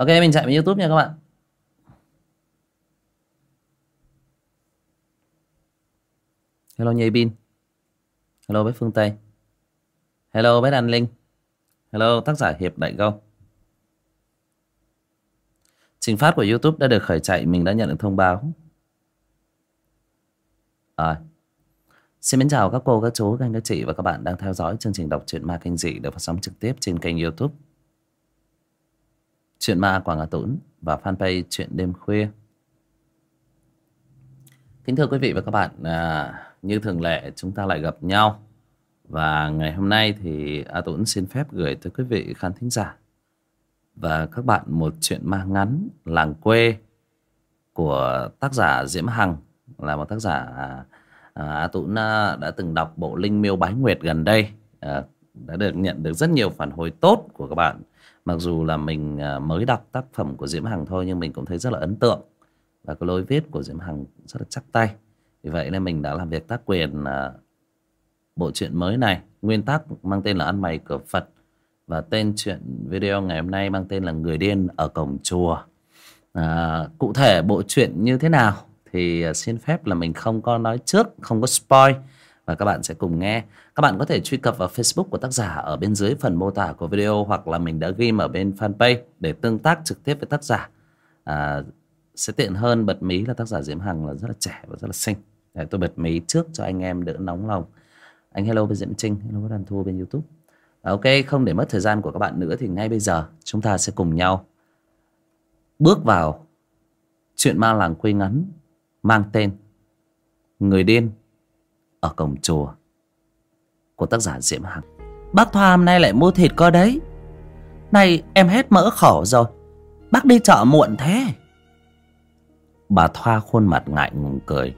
Ok mình chạy vào Youtube nha các bạn. Hello Nhây Bin. Hello bếp Phương Tây. Hello bếp anh Linh. Hello tác giả Hiệp Đại công Trình phát của Youtube đã được khởi chạy Mình đã nhận được thông báo. À, Xin mến chào các cô, các chú, các anh, các chị Và các bạn đang theo dõi chương trình đọc truyện ma kinh dị Được phát sóng trực tiếp trên kênh Youtube. Chuyện ma Quảng Hà Tũng Và fanpage Chuyện Đêm Khuya. Kính thưa quý vị và các bạn à, Như thường lệ chúng ta lại gặp nhau. Và ngày hôm nay thì A Tuấn xin phép gửi tới quý vị khán thính giả Và các bạn một chuyện ma ngắn Làng quê Của tác giả Diễm Hằng Là một tác giả à, à A Tuấn à, đã từng đọc bộ Linh Miêu Bái Nguyệt gần đây. À, Đã được nhận được rất nhiều phản hồi tốt của các bạn. Mặc dù là mình à, mới đọc tác phẩm của Diễm Hằng thôi Nhưng mình cũng thấy rất là ấn tượng Và cái lối viết của Diễm Hằng rất là chắc tay. Vì vậy nên mình đã làm việc tác quyền à, bộ truyện mới này. Nguyên tác mang tên là Ăn Mày Cửa Phật Và tên truyện video ngày hôm nay mang tên là Người Điên ở Cổng Chùa. À, Cụ thể bộ truyện như thế nào Thì à, xin phép là mình không có nói trước Không có spoil và các bạn sẽ cùng nghe. Các bạn có thể truy cập vào facebook của tác giả ở bên dưới phần mô tả của video hoặc là mình đã ghi ở bên fanpage để tương tác trực tiếp với tác giả. À, sẽ tiện hơn bật mí là tác giả diễm hằng là rất là trẻ và rất là xinh. Để tôi bật mí trước cho anh em đỡ nóng lòng. Anh hello bên diễm trinh hello với đàn thu bên youtube. À, ok không để mất thời gian của các bạn nữa thì ngay bây giờ chúng ta sẽ cùng nhau bước vào chuyện ma làng quê ngắn mang tên người điên ở cổng chùa của tác giả Diễm Hằng. Bác Thoa hôm nay lại mua thịt cơ đấy. Này em hết mỡ khổ rồi. Bác đi chợ muộn thế. Bà Thoa khuôn mặt ngại ngùng cười.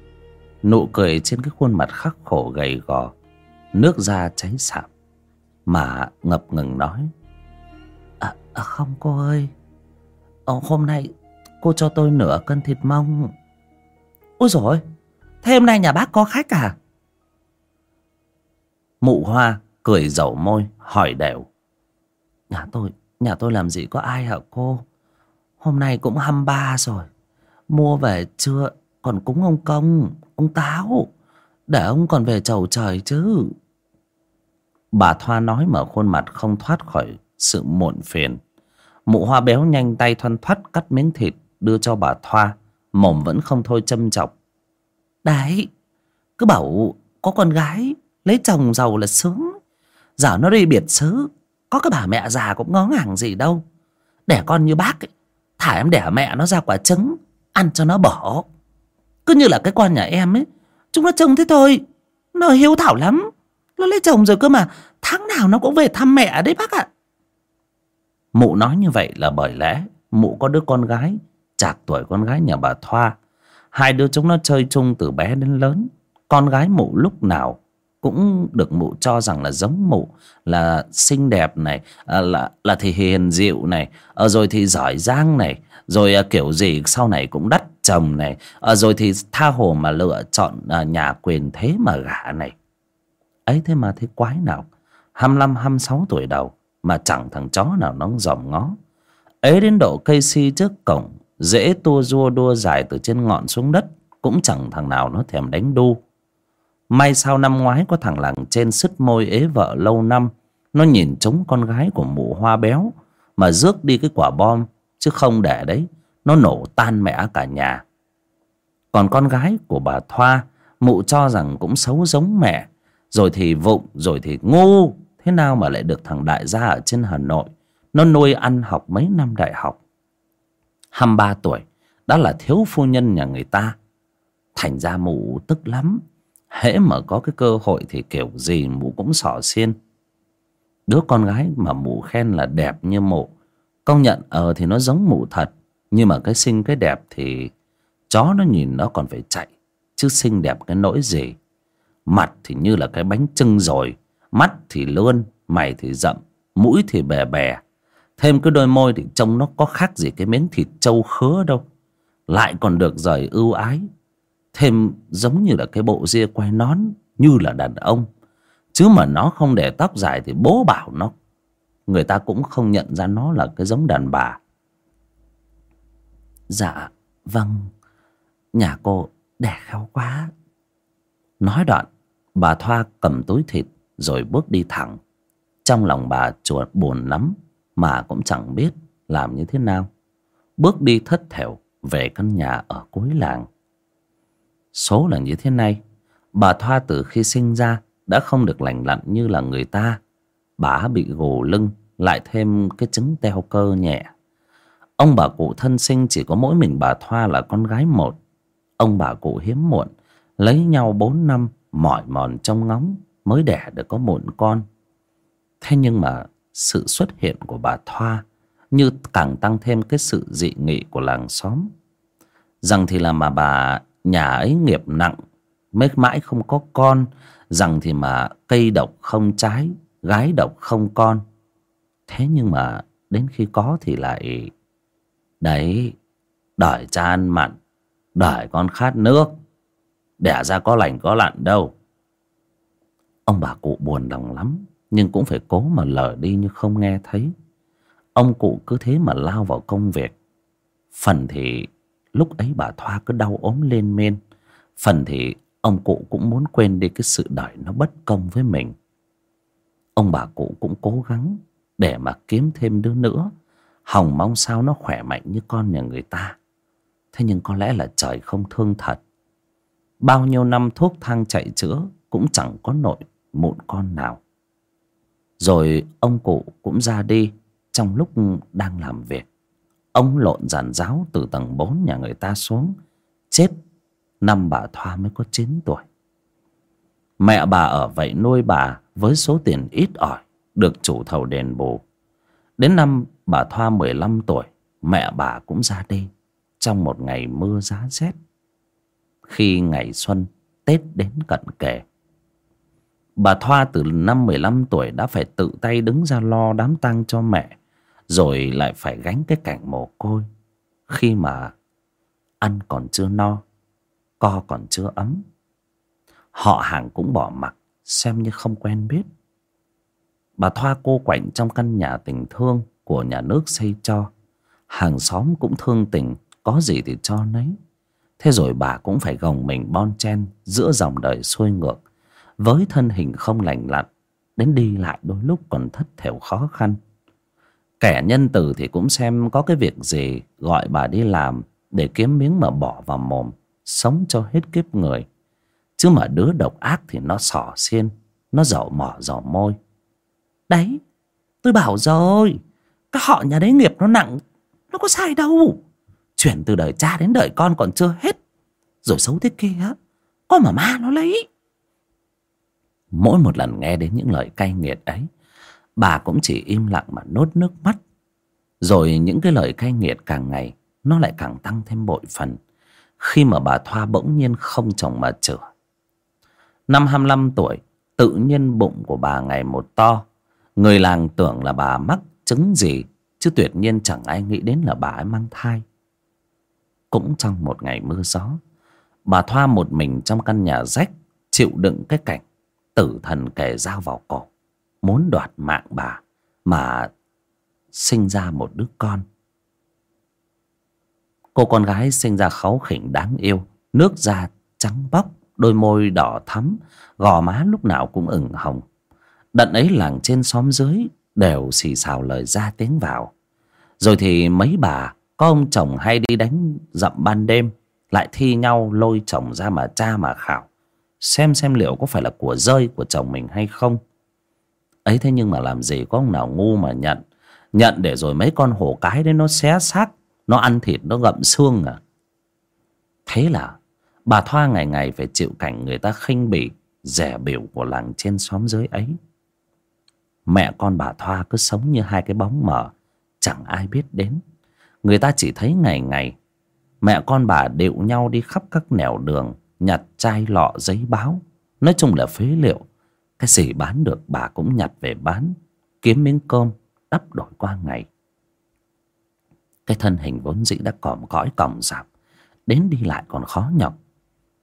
Nụ cười trên cái khuôn mặt khắc khổ gầy gò. Nước da cháy sạm. Mà ngập ngừng nói. À, à không cô ơi. Ờ, hôm nay cô cho tôi nửa cân thịt mông. Ôi dồi Thế hôm nay nhà bác có khách à? Mụ hoa cười dầu môi, hỏi đều. Nhà tôi Nhà tôi làm gì có ai hả cô? Hôm nay cũng hăm ba rồi. Mua về chưa? Còn cúng ông công, Ông táo. Để ông còn về chầu trời chứ. Bà Thoa nói mở khuôn mặt không thoát khỏi sự muộn phiền. Mụ hoa béo nhanh tay thoăn thoắt cắt miếng thịt, Đưa cho bà Thoa. Mồm vẫn không thôi châm chọc. Đấy, Cứ bảo có con gái. Lấy chồng giàu là sướng. Giờ nó đi biệt xứ Có cái bà mẹ già cũng ngó ngàng gì đâu. Đẻ con như bác ấy, Thả em đẻ mẹ nó ra quả trứng Ăn cho nó bỏ. Cứ như là cái con nhà em ấy Chúng nó trông thế thôi. Nó hiếu thảo lắm. Nó lấy chồng rồi cơ mà Tháng nào nó cũng về thăm mẹ đấy bác ạ. Mụ nói như vậy là bởi lẽ Mụ có đứa con gái Chạc tuổi con gái nhà bà Thoa. Hai đứa chúng nó chơi chung từ bé đến lớn. Con gái mụ lúc nào cũng được mụ cho rằng là giống mụ là xinh đẹp này à, là là thì hiền dịu này à, rồi thì giỏi giang này rồi à, kiểu gì sau này cũng đắt chồng này à, rồi thì tha hồ mà lựa chọn à, nhà quyền thế mà gả này. Ấy thế mà thế quái nào hai mươi lăm hai mươi sáu tuổi đầu mà chẳng thằng chó nào nó dòm ngó. Ấy đến độ cây si trước cổng dễ tua rua đua dài từ trên ngọn xuống đất cũng chẳng thằng nào nó thèm đánh đu. May sao năm ngoái có thằng làng trên sứt môi ế vợ lâu năm. Nó nhìn trống con gái của mụ hoa béo, Mà rước đi cái quả bom, Chứ không để đấy. Nó nổ tan mẹ cả nhà. Còn con gái của bà Thoa, Mụ cho rằng cũng xấu giống mẹ. Rồi thì vụng, Rồi thì ngu. Thế nào mà lại được thằng đại gia ở trên Hà Nội? Nó nuôi ăn học mấy năm đại học. Hăm ba tuổi Đã là thiếu phu nhân nhà người ta. Thành ra mụ tức lắm hễ mà có cái cơ hội thì kiểu gì mụ cũng xỏ xiên. Đứa con gái mà mụ khen là đẹp như mụ công nhận ờ thì nó giống mụ thật. Nhưng mà cái xinh, cái đẹp thì chó nó nhìn nó còn phải chạy. Chứ xinh đẹp cái nỗi gì? Mặt thì như là cái bánh trưng rồi. Mắt thì lươn mày thì rậm, mũi thì bè bè. Thêm cái đôi môi thì trông nó có khác gì cái miếng thịt trâu khứa đâu. Lại còn được rời ưu ái thêm giống như là cái bộ ria quay nón như là đàn ông. Chứ mà nó không để tóc dài thì bố bảo nó, người ta cũng không nhận ra nó là cái giống đàn bà. Dạ vâng. Nhà cô đẻ khéo quá. Nói đoạn, Bà Thoa cầm túi thịt Rồi bước đi thẳng. Trong lòng bà chuột buồn lắm, Mà cũng chẳng biết làm như thế nào. Bước đi thất thểu Về căn nhà ở cuối làng. Số là như thế này. Bà Thoa từ khi sinh ra Đã không được lành lặn như là người ta. Bà bị gù lưng, Lại thêm cái chứng teo cơ nhẹ. Ông bà cụ thân sinh chỉ có mỗi mình bà Thoa là con gái một. Ông bà cụ hiếm muộn, Lấy nhau bốn năm, mỏi mòn trong ngóng Mới đẻ được có một con. Thế nhưng mà sự xuất hiện của bà Thoa Như càng tăng thêm cái sự dị nghị của làng xóm. Rằng thì là mà bà nhà ấy nghiệp nặng Mới mãi không có con, Rằng thì mà cây độc không trái, Gái độc không con. Thế nhưng mà đến khi có thì lại, Đấy Đợi cha ăn mặn Đợi con khát nước, Đẻ ra có lành có lặn đâu. Ông bà cụ buồn lòng lắm, Nhưng cũng phải cố mà lờ đi như không nghe thấy. Ông cụ cứ thế mà lao vào công việc. Phần thì lúc ấy bà Thoa cứ đau ốm lên men. Phần thì ông cụ cũng muốn quên đi cái sự đời nó bất công với mình. Ông bà cụ cũng cố gắng để mà kiếm thêm đứa nữa. Hồng mong sao nó khỏe mạnh như con nhà người ta. Thế nhưng có lẽ là trời không thương thật. Bao nhiêu năm thuốc thang chạy chữa Cũng chẳng có nội mụn con nào. Rồi ông cụ cũng ra đi Trong lúc đang làm việc. Ông lộn giàn giáo từ tầng 4 nhà người ta xuống. Chết, Năm bà Thoa mới có 9 tuổi. Mẹ bà ở vậy nuôi bà Với số tiền ít ỏi, Được chủ thầu đền bù. Đến năm bà Thoa 15 tuổi, Mẹ bà cũng ra đi, Trong một ngày mưa giá rét. Khi ngày xuân, Tết đến cận kề. Bà Thoa từ năm 15 tuổi Đã phải tự tay đứng ra lo đám tang cho mẹ. Rồi lại phải gánh cái cảnh mồ côi Khi mà Ăn còn chưa no Co còn chưa ấm Họ hàng cũng bỏ mặc Xem như không quen biết Bà Thoa cô quạnh trong căn nhà tình thương của nhà nước xây cho. Hàng xóm cũng thương tình, có gì thì cho nấy. Thế rồi bà cũng phải gồng mình bon chen giữa dòng đời xuôi ngược. Với thân hình không lành lặn, đến đi lại đôi lúc còn thất thểu khó khăn. Kẻ nhân từ thì cũng xem có cái việc gì gọi bà đi làm để kiếm miếng mà bỏ vào mồm, sống cho hết kiếp người. Chứ mà đứa độc ác thì nó sỏ xiên, nó dậu mỏ dò môi. Đấy, tôi bảo rồi, các họ nhà đấy nghiệp nó nặng, nó có sai đâu. Chuyển từ đời cha đến đời con còn chưa hết. Rồi xấu thế kia, có mà ma nó lấy. Mỗi một lần nghe đến những lời cay nghiệt ấy, bà cũng chỉ im lặng mà nốt nước mắt. Rồi những cái lời cay nghiệt càng ngày, nó lại càng tăng thêm bội phần. Khi mà bà Thoa bỗng nhiên không chồng mà chửa Năm 25 tuổi, tự nhiên bụng của bà ngày một to Người làng tưởng là bà mắc chứng gì Chứ tuyệt nhiên chẳng ai nghĩ đến là bà ấy mang thai Cũng trong một ngày mưa gió Bà Thoa một mình trong căn nhà rách Chịu đựng cái cảnh Tử thần kề dao vào cổ Muốn đoạt mạng bà Mà sinh ra một đứa con. Cô con gái sinh ra kháu khỉnh đáng yêu, Nước da trắng bóc, Đôi môi đỏ thắm, Gò má lúc nào cũng ửng hồng. Đận ấy làng trên xóm dưới Đều xì xào lời ra tiếng vào. Rồi thì mấy bà, Có ông chồng hay đi đánh dậm ban đêm, Lại thi nhau lôi chồng ra mà cha mà khảo, Xem xem liệu có phải là của rơi của chồng mình hay không. Ấy thế nhưng mà làm gì có ông nào ngu mà nhận Nhận để rồi mấy con hổ cái đấy nó xé xác, Nó ăn thịt, nó gậm xương à? Thế là Bà Thoa ngày ngày phải chịu cảnh người ta khinh bỉ, Rẻ biểu của làng trên xóm dưới ấy. Mẹ con bà Thoa cứ sống như hai cái bóng mờ, Chẳng ai biết đến. Người ta chỉ thấy ngày ngày, Mẹ con bà điệu nhau đi khắp các nẻo đường, Nhặt chai lọ, giấy báo. Nói chung là phế liệu. Cái gì bán được bà cũng nhặt về bán, Kiếm miếng cơm, đắp đổi qua ngày. Cái thân hình vốn dĩ đã còm cõi còng rạp Đến đi lại còn khó nhọc.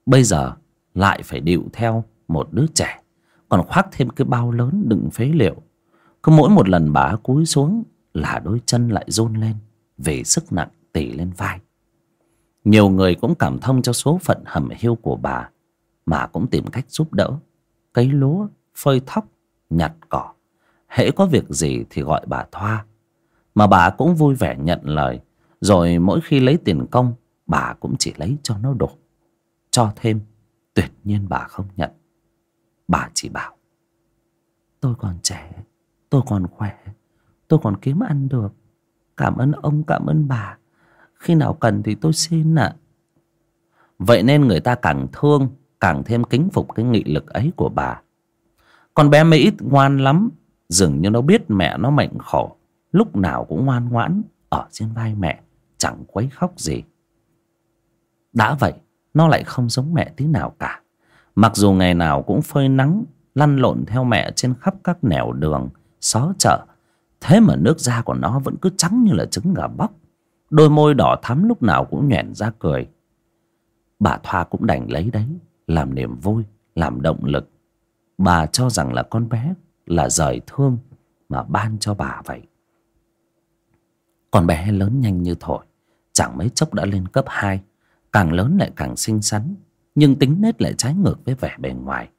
Bây giờ lại phải điệu theo một đứa trẻ, Còn khoác thêm cái bao lớn đựng phế liệu. Cứ mỗi một lần bà cúi xuống là đôi chân lại run lên, vì sức nặng tỉ lên vai. Nhiều người cũng cảm thông cho số phận hầm hiu của bà, mà cũng tìm cách giúp đỡ. Cấy lúa phơi thóc, nhặt cỏ. Hễ có việc gì thì gọi bà thoa. Mà bà cũng vui vẻ nhận lời. Rồi mỗi khi lấy tiền công, bà cũng chỉ lấy cho nó đủ. Cho thêm, tuyệt nhiên bà không nhận. Bà chỉ bảo, tôi còn trẻ, tôi còn khỏe, tôi còn kiếm ăn được. Cảm ơn ông, cảm ơn bà. Khi nào cần thì tôi xin ạ. Vậy nên người ta càng thương, càng thêm kính phục cái nghị lực ấy của bà con bé mỹ ngoan lắm, dường như nó biết mẹ nó mệnh khổ. Lúc nào cũng ngoan ngoãn ở trên vai mẹ, chẳng quấy khóc gì. Đã vậy, nó lại không giống mẹ tí nào cả. Mặc dù ngày nào cũng phơi nắng, lăn lộn theo mẹ trên khắp các nẻo đường, xó chợ, thế mà nước da của nó vẫn cứ trắng như là trứng gà bóc. Đôi môi đỏ thắm lúc nào cũng nhoẻn ra cười. Bà thoa cũng đành lấy đấy, làm niềm vui, làm động lực bà cho rằng là con bé là rời thương mà ban cho bà vậy. Con bé lớn nhanh như thổi, chẳng mấy chốc đã lên cấp hai, càng lớn lại càng xinh xắn, nhưng tính nết lại trái ngược với vẻ bề ngoài.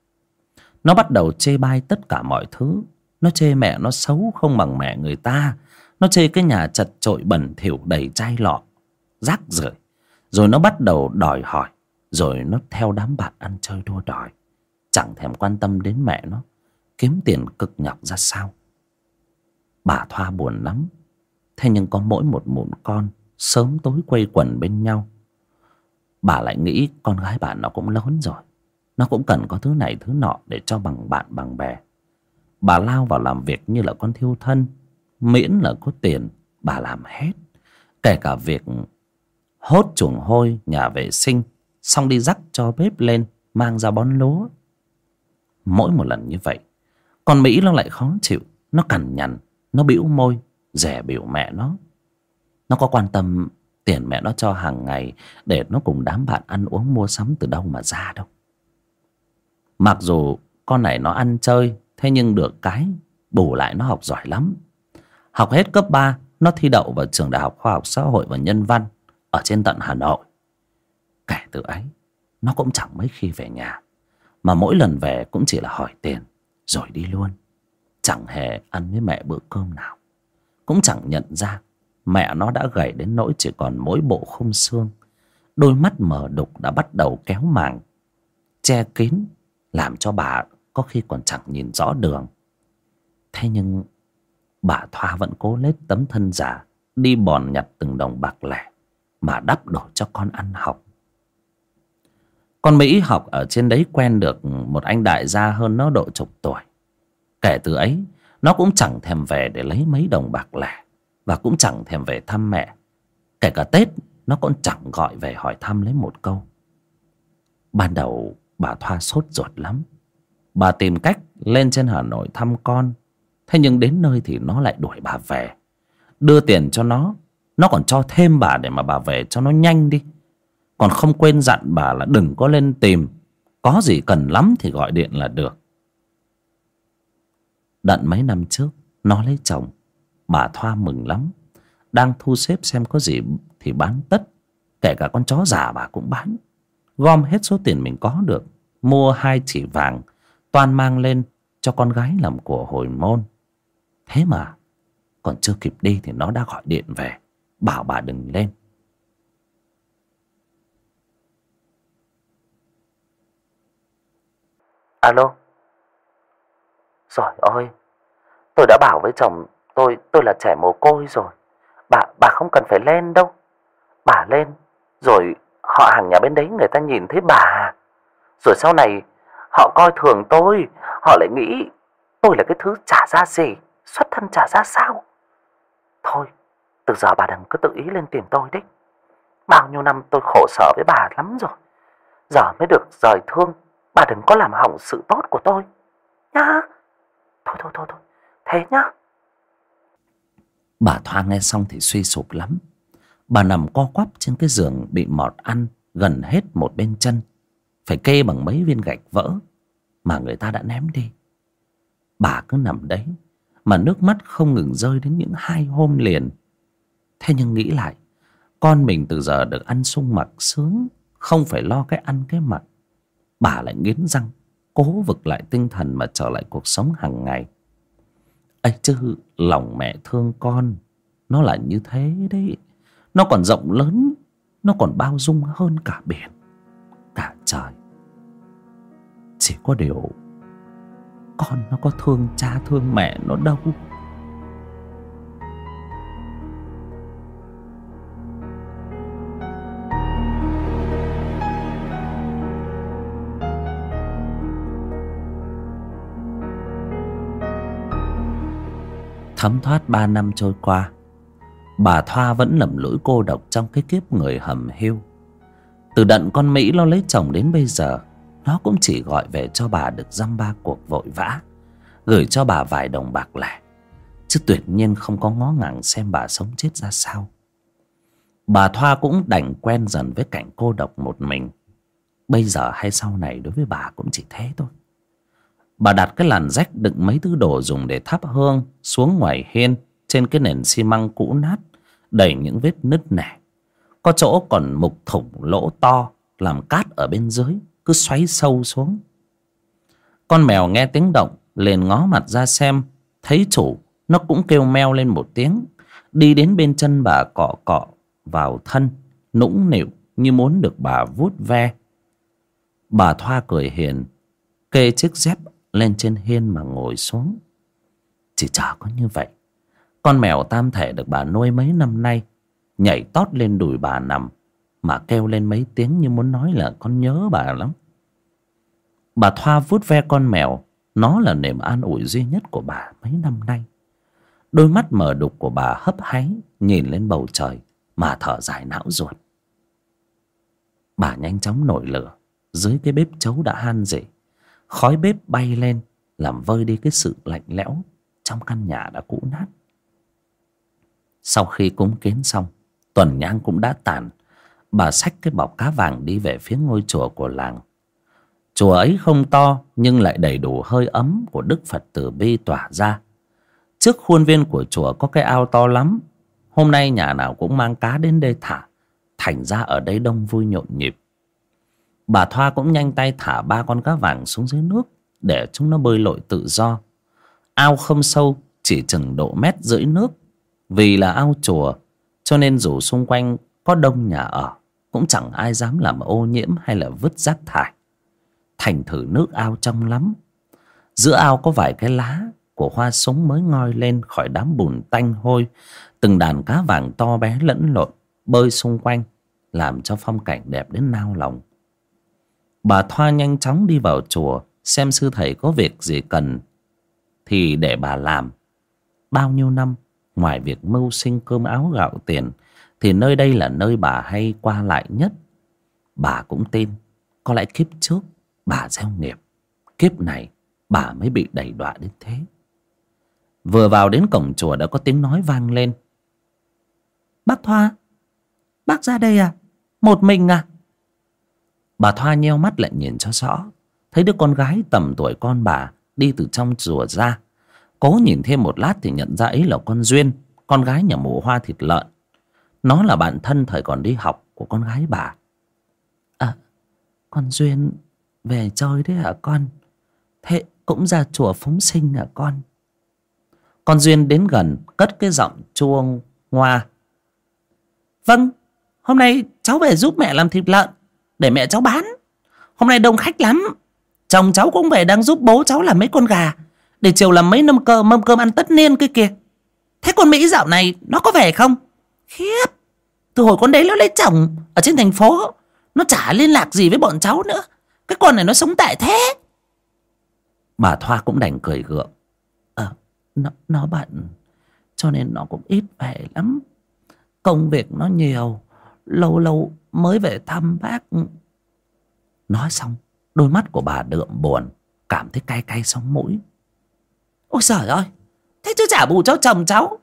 Nó bắt đầu chê bai tất cả mọi thứ. Nó chê mẹ nó xấu không bằng mẹ người ta. Nó chê cái nhà chật chội bẩn thỉu đầy chai lọ, rác rưởi. Rồi nó bắt đầu đòi hỏi, rồi nó theo đám bạn ăn chơi đua đòi chẳng thèm quan tâm đến mẹ nó, kiếm tiền cực nhọc ra sao? Bà thoa buồn lắm. Thế nhưng có mỗi một mụn con, sớm tối quây quần bên nhau. Bà lại nghĩ con gái bà nó cũng lớn rồi. Nó cũng cần có thứ này thứ nọ để cho bằng bạn bằng bè. Bà lao vào làm việc như là con thiêu thân, miễn là có tiền, bà làm hết. Kể cả việc hốt chuồng hôi, nhà vệ sinh, xong đi dắt cho bếp lên, mang ra bón lúa mỗi một lần như vậy, con mỹ nó lại khó chịu. Nó cằn nhằn, nó bĩu môi, rẻ biểu mẹ nó. Nó có quan tâm tiền mẹ nó cho hàng ngày để nó cùng đám bạn ăn uống mua sắm từ đâu mà ra đâu. Mặc dù con này nó ăn chơi, thế nhưng được cái, bù lại nó học giỏi lắm. Học hết cấp ba, nó thi đậu vào trường đại học khoa học xã hội và nhân văn ở trên tận hà nội. Kể từ ấy, nó cũng chẳng mấy khi về nhà mà mỗi lần về cũng chỉ là hỏi tiền, rồi đi luôn. Chẳng hề ăn với mẹ bữa cơm nào. Cũng chẳng nhận ra mẹ nó đã gầy đến nỗi chỉ còn mỗi bộ khung xương. Đôi mắt mờ đục đã bắt đầu kéo màng, che kín, làm cho bà có khi còn chẳng nhìn rõ đường. Thế nhưng bà thoa vẫn cố lết tấm thân giả đi bòn nhặt từng đồng bạc lẻ mà đắp đổi cho con ăn học con mỹ học ở trên đấy quen được một anh đại gia hơn nó độ chục tuổi. Kể từ ấy, nó cũng chẳng thèm về để lấy mấy đồng bạc lẻ và cũng chẳng thèm về thăm mẹ. Kể cả tết, nó cũng chẳng gọi về hỏi thăm lấy một câu. Ban đầu bà thoa sốt ruột lắm. Bà tìm cách lên trên hà nội thăm con. Thế nhưng đến nơi thì nó lại đuổi bà về. Đưa tiền cho nó. Nó còn cho thêm bà để mà bà về cho nó nhanh đi còn không quên dặn bà là đừng có lên tìm. Có gì cần lắm thì gọi điện là được. Đận mấy năm trước, nó lấy chồng. Bà thoa mừng lắm. Đang thu xếp xem có gì thì bán tất. Kể cả con chó già bà cũng bán. Gom hết số tiền mình có được, mua hai chỉ vàng toàn mang lên cho con gái làm của hồi môn. Thế mà, còn chưa kịp đi thì nó đã gọi điện về, bảo bà đừng lên. Alo? Rồi ôi tôi đã bảo với chồng tôi tôi là trẻ mồ côi rồi. Bà bà không cần phải lên đâu. Bà lên, rồi họ hàng nhà bên đấy người ta nhìn thấy bà. Rồi sau này, họ coi thường tôi, họ lại nghĩ tôi là cái thứ trả ra gì, xuất thân trả ra sao? Thôi, từ giờ bà đừng cứ tự ý lên tìm tôi đấy. Bao nhiêu năm tôi khổ sở với bà lắm rồi, giờ mới được rời thương bà đừng có làm hỏng sự tốt của tôi. Nhá. Thôi thôi thôi thôi. Thế nhá. Bà thoa nghe xong thì suy sụp lắm. Bà nằm co quắp trên cái giường bị mọt ăn, gần hết một bên chân. Phải kê bằng mấy viên gạch vỡ mà người ta đã ném đi. Bà cứ nằm đấy, mà nước mắt không ngừng rơi đến những hai hôm liền. Thế nhưng nghĩ lại, con mình từ giờ được ăn sung mặc sướng, không phải lo cái ăn cái mặc bà lại nghiến răng, cố vực lại tinh thần mà trở lại cuộc sống hàng ngày. Ấy chứ, lòng mẹ thương con, nó là như thế đấy. Nó còn rộng lớn, nó còn bao dung hơn cả biển, cả trời. Chỉ có điều, con nó có thương cha, thương mẹ nó đâu. Thấm thoát ba năm trôi qua. Bà thoa vẫn lầm lũi cô độc trong cái kiếp người hầm hiu từ đận con mỹ lo lấy chồng đến bây giờ, nó cũng chỉ gọi về cho bà được dăm ba cuộc vội vã, gửi cho bà vài đồng bạc lẻ. Chứ tuyệt nhiên không có ngó ngàng xem bà sống chết ra sao. Bà thoa cũng đành quen dần với cảnh cô độc một mình. Bây giờ hay sau này đối với bà cũng chỉ thế thôi bà đặt cái làn rách đựng mấy thứ đồ dùng để thắp hương xuống ngoài hiên trên cái nền xi măng cũ nát, đầy những vết nứt nẻ. Có chỗ còn mục thủng lỗ to, làm cát ở bên dưới, cứ xoáy sâu xuống. Con mèo nghe tiếng động, liền ngó mặt ra xem, thấy chủ, nó cũng kêu meo lên một tiếng. Đi đến bên chân bà cọ cọ, vào thân, nũng nịu như muốn được bà vuốt ve. Bà thoa cười hiền, kê chiếc dép lên trên hiên mà ngồi xuống. Chỉ chả có như vậy. Con mèo tam thể được bà nuôi mấy năm nay, nhảy tót lên đùi bà nằm, mà kêu lên mấy tiếng như muốn nói là con nhớ bà lắm. Bà thoa vuốt ve con mèo, nó là niềm an ủi duy nhất của bà mấy năm nay. Đôi mắt mờ đục của bà hấp háy, nhìn lên bầu trời, mà thở dài não ruột. Bà nhanh chóng nổi lửa, dưới cái bếp chấu đã han rỉ khói bếp bay lên, làm vơi đi cái sự lạnh lẽo trong căn nhà đã cũ nát. Sau khi cúng kiến xong, tuần nhang cũng đã tàn. Bà xách cái bọc cá vàng đi về phía ngôi chùa của làng. Chùa ấy không to, nhưng lại đầy đủ hơi ấm của đức phật từ bi tỏa ra. Trước khuôn viên của chùa có cái ao to lắm. Hôm nay nhà nào cũng mang cá đến đây thả, thành ra ở đây đông vui nhộn nhịp bà thoa cũng nhanh tay thả ba con cá vàng xuống dưới nước để chúng nó bơi lội tự do. Ao không sâu, chỉ chừng độ mét rưỡi nước. Vì là ao chùa, cho nên dù xung quanh có đông nhà ở, cũng chẳng ai dám làm ô nhiễm hay là vứt rác thải. Thành thử nước ao trong lắm. Giữa ao có vài cái lá của hoa súng mới ngoi lên khỏi đám bùn tanh hôi. Từng đàn cá vàng to bé lẫn lộn bơi xung quanh, làm cho phong cảnh đẹp đến nao lòng bà thoa nhanh chóng đi vào chùa, xem sư thầy có việc gì cần. Thì để bà làm. Bao nhiêu năm, ngoài việc mưu sinh cơm áo gạo tiền, thì nơi đây là nơi bà hay qua lại nhất. Bà cũng tin, có lẽ kiếp trước bà gieo nghiệp. Kiếp này, bà mới bị đẩy đọa đến thế. Vừa vào đến cổng chùa đã có tiếng nói vang lên. Bác thoa, bác ra đây à? Một mình à? Bà thoa nheo mắt lại nhìn cho rõ. Thấy đứa con gái tầm tuổi con bà đi từ trong chùa ra. Cố nhìn thêm một lát thì nhận ra ấy là con duyên, con gái nhà mụ hoa thịt lợn. Nó là bạn thân thời còn đi học của con gái bà. À con duyên về chơi đấy hả con? Thế cũng ra chùa phóng sinh hả con? Con duyên đến gần, cất cái giọng chuông ngoa. Vâng hôm nay cháu về giúp mẹ làm thịt lợn để mẹ cháu bán. Hôm nay đông khách lắm. Chồng cháu cũng về đang giúp bố cháu làm mấy con gà để chiều làm mấy mâm cơm mâm cơm ăn tất niên kia kìa. Thế con mỹ dạo này nó có về không? Khiếp từ hồi con đấy nó lấy chồng ở trên thành phố nó chả liên lạc gì với bọn cháu nữa. Cái con này nó sống tệ thế. Bà thoa cũng đành cười gượng. Ờ nó, nó bận cho nên nó cũng ít về lắm. Công việc nó nhiều lâu lâu mới về thăm bác. Nói xong, đôi mắt của bà đượm buồn, cảm thấy cay cay sống mũi. Ôi trời ơi, thế chứ trả bù cho chồng cháu.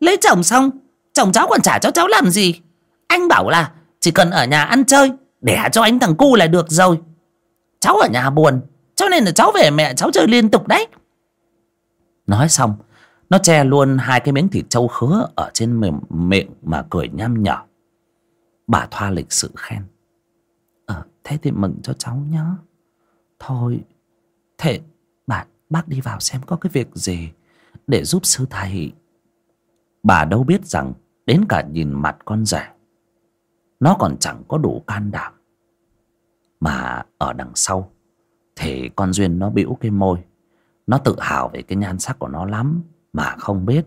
Lấy chồng xong, chồng cháu còn trả cho cháu làm gì. Anh bảo là chỉ cần ở nhà ăn chơi, đẻ cho anh thằng cu là được rồi. Cháu ở nhà buồn, cho nên là cháu về mẹ cháu chơi liên tục đấy. Nói xong, nó che luôn hai cái miếng thịt trâu khứa ở trên miệng mà cười nham nhở Bà Thoa lịch sự khen. Ờ thế thì mừng cho cháu nhá. Thôi, Thế bà, bác đi vào xem có cái việc gì Để giúp sư thầy. Bà đâu biết rằng Đến cả nhìn mặt con rể, Nó còn chẳng có đủ can đảm. Mà ở đằng sau Thì con Duyên nó bĩu cái môi, Nó tự hào về cái nhan sắc của nó lắm Mà không biết.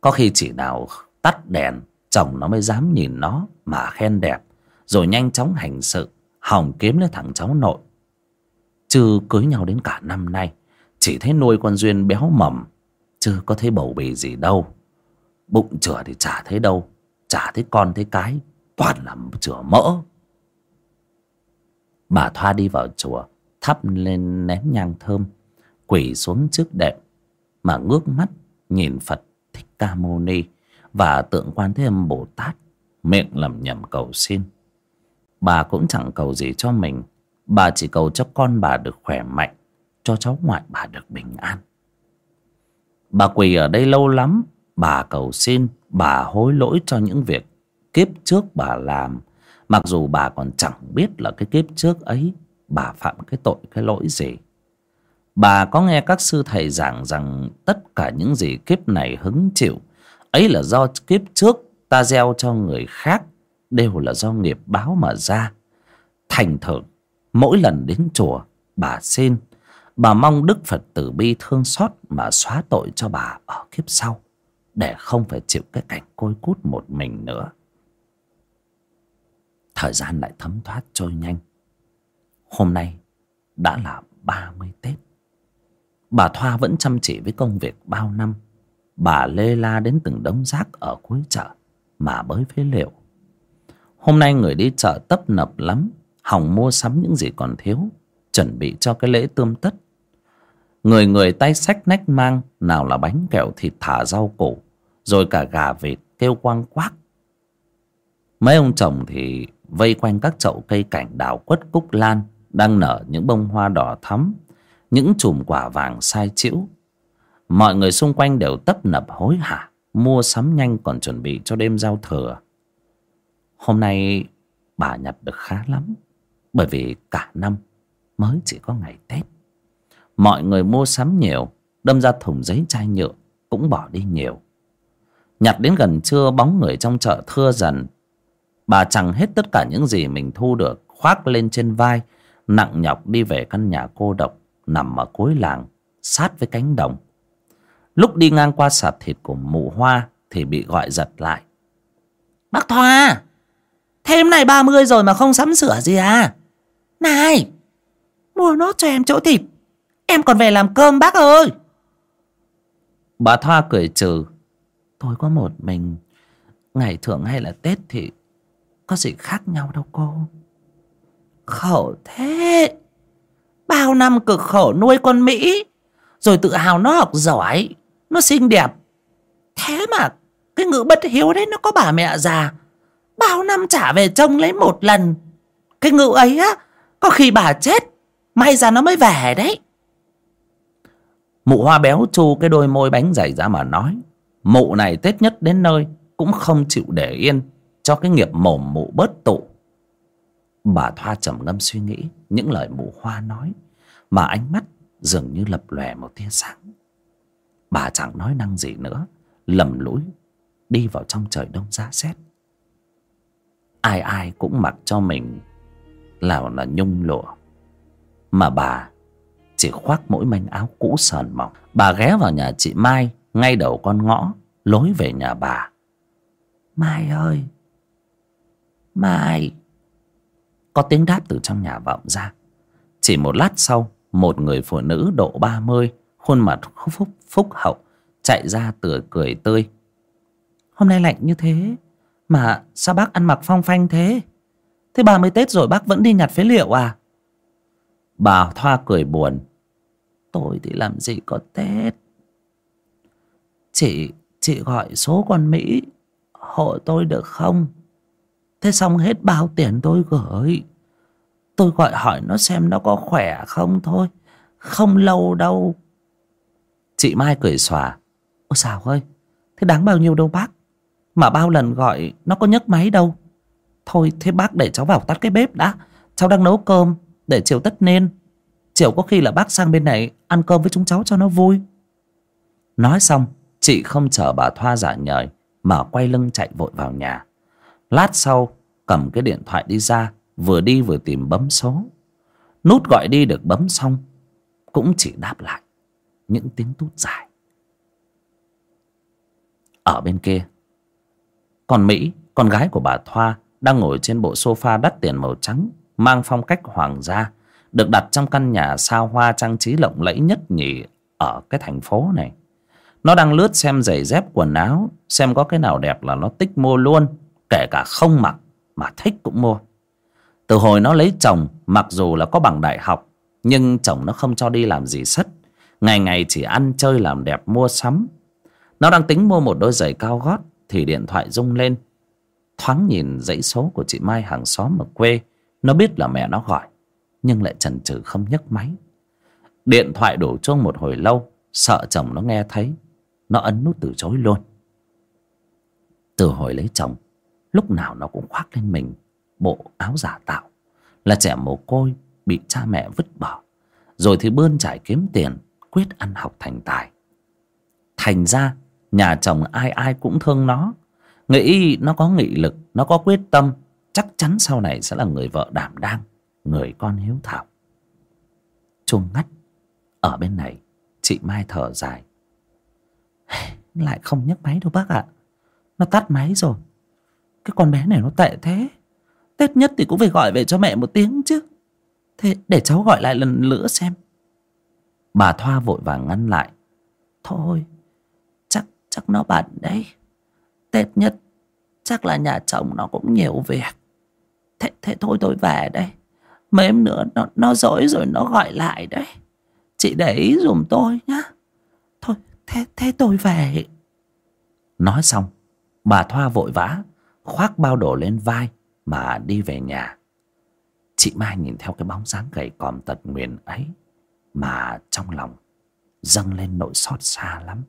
Có khi chỉ nào tắt đèn Chồng nó mới dám nhìn nó Mà khen đẹp, Rồi nhanh chóng hành sự, Hòng kiếm lấy thằng cháu nội. Chứ cưới nhau đến cả năm nay, Chỉ thấy nuôi con Duyên béo mầm, Chứ có thấy bầu bì gì đâu. Bụng chửa thì chả thấy đâu, Chả thấy con thấy cái, Toàn là chửa mỡ. Bà Thoa đi vào chùa, Thắp lên nén nhang thơm, Quỳ xuống trước đệm, Mà ngước mắt nhìn Phật Thích Ca Mâu Ni. Và tượng quan thế âm Bồ Tát, Miệng lẩm nhầm cầu xin. Bà cũng chẳng cầu gì cho mình. Bà chỉ cầu cho con bà được khỏe mạnh, Cho cháu ngoại bà được bình an. Bà quỳ ở đây lâu lắm, Bà cầu xin, Bà hối lỗi cho những việc Kiếp trước bà làm. Mặc dù bà còn chẳng biết là cái kiếp trước ấy Bà phạm cái tội, cái lỗi gì. Bà có nghe các sư thầy giảng rằng Tất cả những gì kiếp này hứng chịu Ấy là do kiếp trước Ta gieo cho người khác, Đều là do nghiệp báo mà ra. Thành thử Mỗi lần đến chùa, Bà xin. Bà mong Đức Phật từ bi thương xót Mà xóa tội cho bà ở kiếp sau, Để không phải chịu cái cảnh côi cút một mình nữa. Thời gian lại thấm thoát trôi nhanh. Hôm nay đã là ba mươi Tết. Bà Thoa vẫn chăm chỉ với công việc bao năm. Bà lê la đến từng đống rác ở cuối chợ Mà bới phế liệu. Hôm nay người đi chợ tấp nập lắm hòng mua sắm những gì còn thiếu, Chuẩn bị cho cái lễ tươm tất. Người người tay sách nách mang, Nào là bánh kẹo thịt thả rau củ, Rồi cả gà vịt kêu quang quác. Mấy ông chồng thì vây quanh các chậu cây cảnh đào quất cúc lan, Đang nở những bông hoa đỏ thắm, Những chùm quả vàng sai chĩu. Mọi người xung quanh đều tấp nập hối hả, Mua sắm nhanh còn chuẩn bị cho đêm giao thừa. Hôm nay bà nhặt được khá lắm, Bởi vì cả năm mới chỉ có ngày Tết. Mọi người mua sắm nhiều, Đâm ra thùng giấy chai nhựa cũng bỏ đi nhiều. Nhặt đến gần trưa bóng người trong chợ thưa dần. Bà chẳng hết tất cả những gì mình thu được, Khoác lên trên vai, Nặng nhọc đi về căn nhà cô độc Nằm ở cuối làng, Sát với cánh đồng. Lúc đi ngang qua sạp thịt của mụ hoa Thì bị gọi giật lại. Bác Thoa, Thêm này ba mươi rồi mà không sắm sửa gì à? Này, Mua nốt cho em chỗ thịt. Em còn về làm cơm, bác ơi. Bà Thoa cười trừ. Tôi có một mình. Ngày thường hay là Tết thì Có gì khác nhau đâu cô. Khổ thế. Bao năm cực khổ nuôi con Mỹ, Rồi tự hào nó học giỏi. Nó xinh đẹp. Thế mà, Cái ngữ bất hiếu đấy nó có bà mẹ già. Bao năm trả về trông lấy một lần. Cái ngữ ấy á, Có khi bà chết, May ra nó mới về đấy. Mụ hoa béo chu cái đôi môi bánh dày ra mà nói, Mụ này Tết nhất đến nơi Cũng không chịu để yên Cho cái nghiệp mồm mụ bớt tụ. Bà Thoa trầm ngâm suy nghĩ, Những lời mụ hoa nói Mà ánh mắt dường như lập lòe một tia sáng. Bà chẳng nói năng gì nữa, Lầm lũi, Đi vào trong trời đông giá rét ai ai cũng mặc cho mình là là nhung lụa, mà bà chỉ khoác mỗi manh áo cũ sờn mỏng. Bà ghé vào nhà chị mai, ngay đầu con ngõ, lối về nhà bà. Mai ơi! Mai! Có tiếng đáp từ trong nhà vọng ra. Chỉ một lát sau, một người phụ nữ độ ba mươi khuôn mặt phúc phúc hậu, chạy ra tươi cười tươi. Hôm nay lạnh như thế, mà sao bác ăn mặc phong phanh thế? Thế ba mươi Tết rồi, bác vẫn đi nhặt phế liệu à? Bà Thoa cười buồn. Tôi thì làm gì có Tết. Chị Chị gọi số con Mỹ, Hộ tôi được không? Thế xong hết bao tiền tôi gửi. Tôi gọi hỏi nó xem nó có khỏe không thôi. Không lâu đâu Chị Mai cười xòa. Ôi sao ơi, Thế đáng bao nhiêu đâu bác? Mà bao lần gọi nó có nhấc máy đâu. Thôi thế bác để cháu vào tắt cái bếp đã. Cháu đang nấu cơm, Để chiều tất nên. Chiều có khi là bác sang bên này Ăn cơm với chúng cháu cho nó vui. Nói xong, Chị không chờ bà Thoa giả nhời, Mà quay lưng chạy vội vào nhà. Lát sau, cầm cái điện thoại đi ra, Vừa đi vừa tìm bấm số. Nút gọi đi được bấm xong, Cũng chỉ đáp lại. Những tiếng tút dài. Ở bên kia Còn Mỹ, Con gái của bà Thoa Đang ngồi trên bộ sofa đắt tiền màu trắng, Mang phong cách hoàng gia, Được đặt trong căn nhà sao hoa trang trí lộng lẫy nhất nhì Ở cái thành phố này. Nó đang lướt xem giày dép quần áo, Xem có cái nào đẹp là nó tích mua luôn, Kể cả không mặc Mà thích cũng mua. Từ hồi nó lấy chồng, Mặc dù là có bằng đại học, Nhưng chồng nó không cho đi làm gì sất. Ngày ngày chỉ ăn chơi làm đẹp mua sắm. Nó đang tính mua một đôi giày cao gót, Thì điện thoại rung lên. Thoáng nhìn dãy số của chị Mai hàng xóm ở quê. Nó biết là mẹ nó gọi, Nhưng lại chần chừ không nhấc máy. Điện thoại đổ chuông một hồi lâu, Sợ chồng nó nghe thấy. Nó ấn nút từ chối luôn. Từ hồi lấy chồng, Lúc nào nó cũng khoác lên mình bộ áo giả tạo. Là trẻ mồ côi bị cha mẹ vứt bỏ, rồi thì bươn trải kiếm tiền quyết ăn học thành tài. Thành ra, nhà chồng ai ai cũng thương nó. Nghĩ nó có nghị lực, nó có quyết tâm, chắc chắn sau này sẽ là người vợ đảm đang, người con hiếu thảo. Chuông ngắt. Ở bên này, chị mai thở dài. Lại không nhấc máy đâu bác ạ. Nó tắt máy rồi. Cái con bé này nó tệ thế. Tết nhất thì cũng phải gọi về cho mẹ một tiếng chứ. Thế để cháu gọi lại lần nữa xem. Bà Thoa vội vàng ngăn lại. Thôi Chắc chắc nó bận đấy. Tết nhất Chắc là nhà chồng nó cũng nhiều việc. Thế, thế thôi tôi về đây. Mấy em nữa nó, nó dỗi rồi nó gọi lại đấy. Chị để ý dùm tôi nhá. Thôi thế, thế tôi về. Nói xong Bà Thoa vội vã Khoác bao đồ lên vai mà đi về nhà. Chị mai nhìn theo cái bóng dáng gầy còm tật nguyền ấy mà trong lòng dâng lên nỗi xót xa lắm.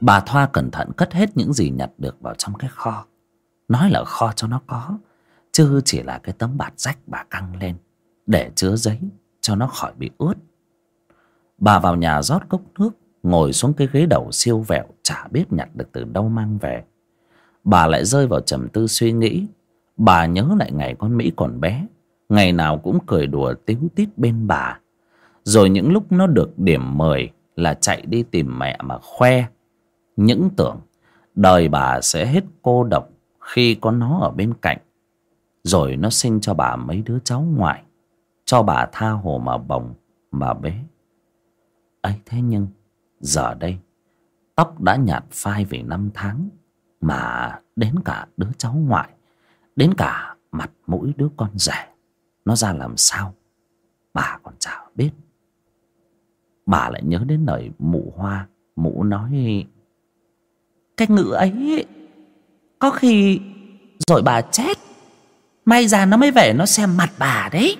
Bà thoa cẩn thận cất hết những gì nhặt được vào trong cái kho. Nói là kho cho nó có, chứ chỉ là cái tấm bạt rách bà căng lên để chứa giấy cho nó khỏi bị ướt. Bà vào nhà rót cốc nước, ngồi xuống cái ghế đầu siêu vẹo, chả biết nhặt được từ đâu mang về. Bà lại rơi vào trầm tư suy nghĩ. Bà nhớ lại ngày con mỹ còn bé, ngày nào cũng cười đùa tíu tít bên bà rồi những lúc nó được điểm mời là chạy đi tìm mẹ mà khoe. Những tưởng, đời bà sẽ hết cô độc khi có nó ở bên cạnh. Rồi nó sinh cho bà mấy đứa cháu ngoại, cho bà tha hồ mà bồng, mà bế. Ấy thế nhưng, giờ đây, tóc đã nhạt phai vì năm tháng, mà đến cả đứa cháu ngoại, đến cả mặt mũi đứa con rể. Nó ra làm sao? Bà còn chả biết bà lại nhớ đến lời mụ hoa. Mụ nói, cái ngữ ấy, có khi rồi bà chết. May ra nó mới về, nó xem mặt bà đấy.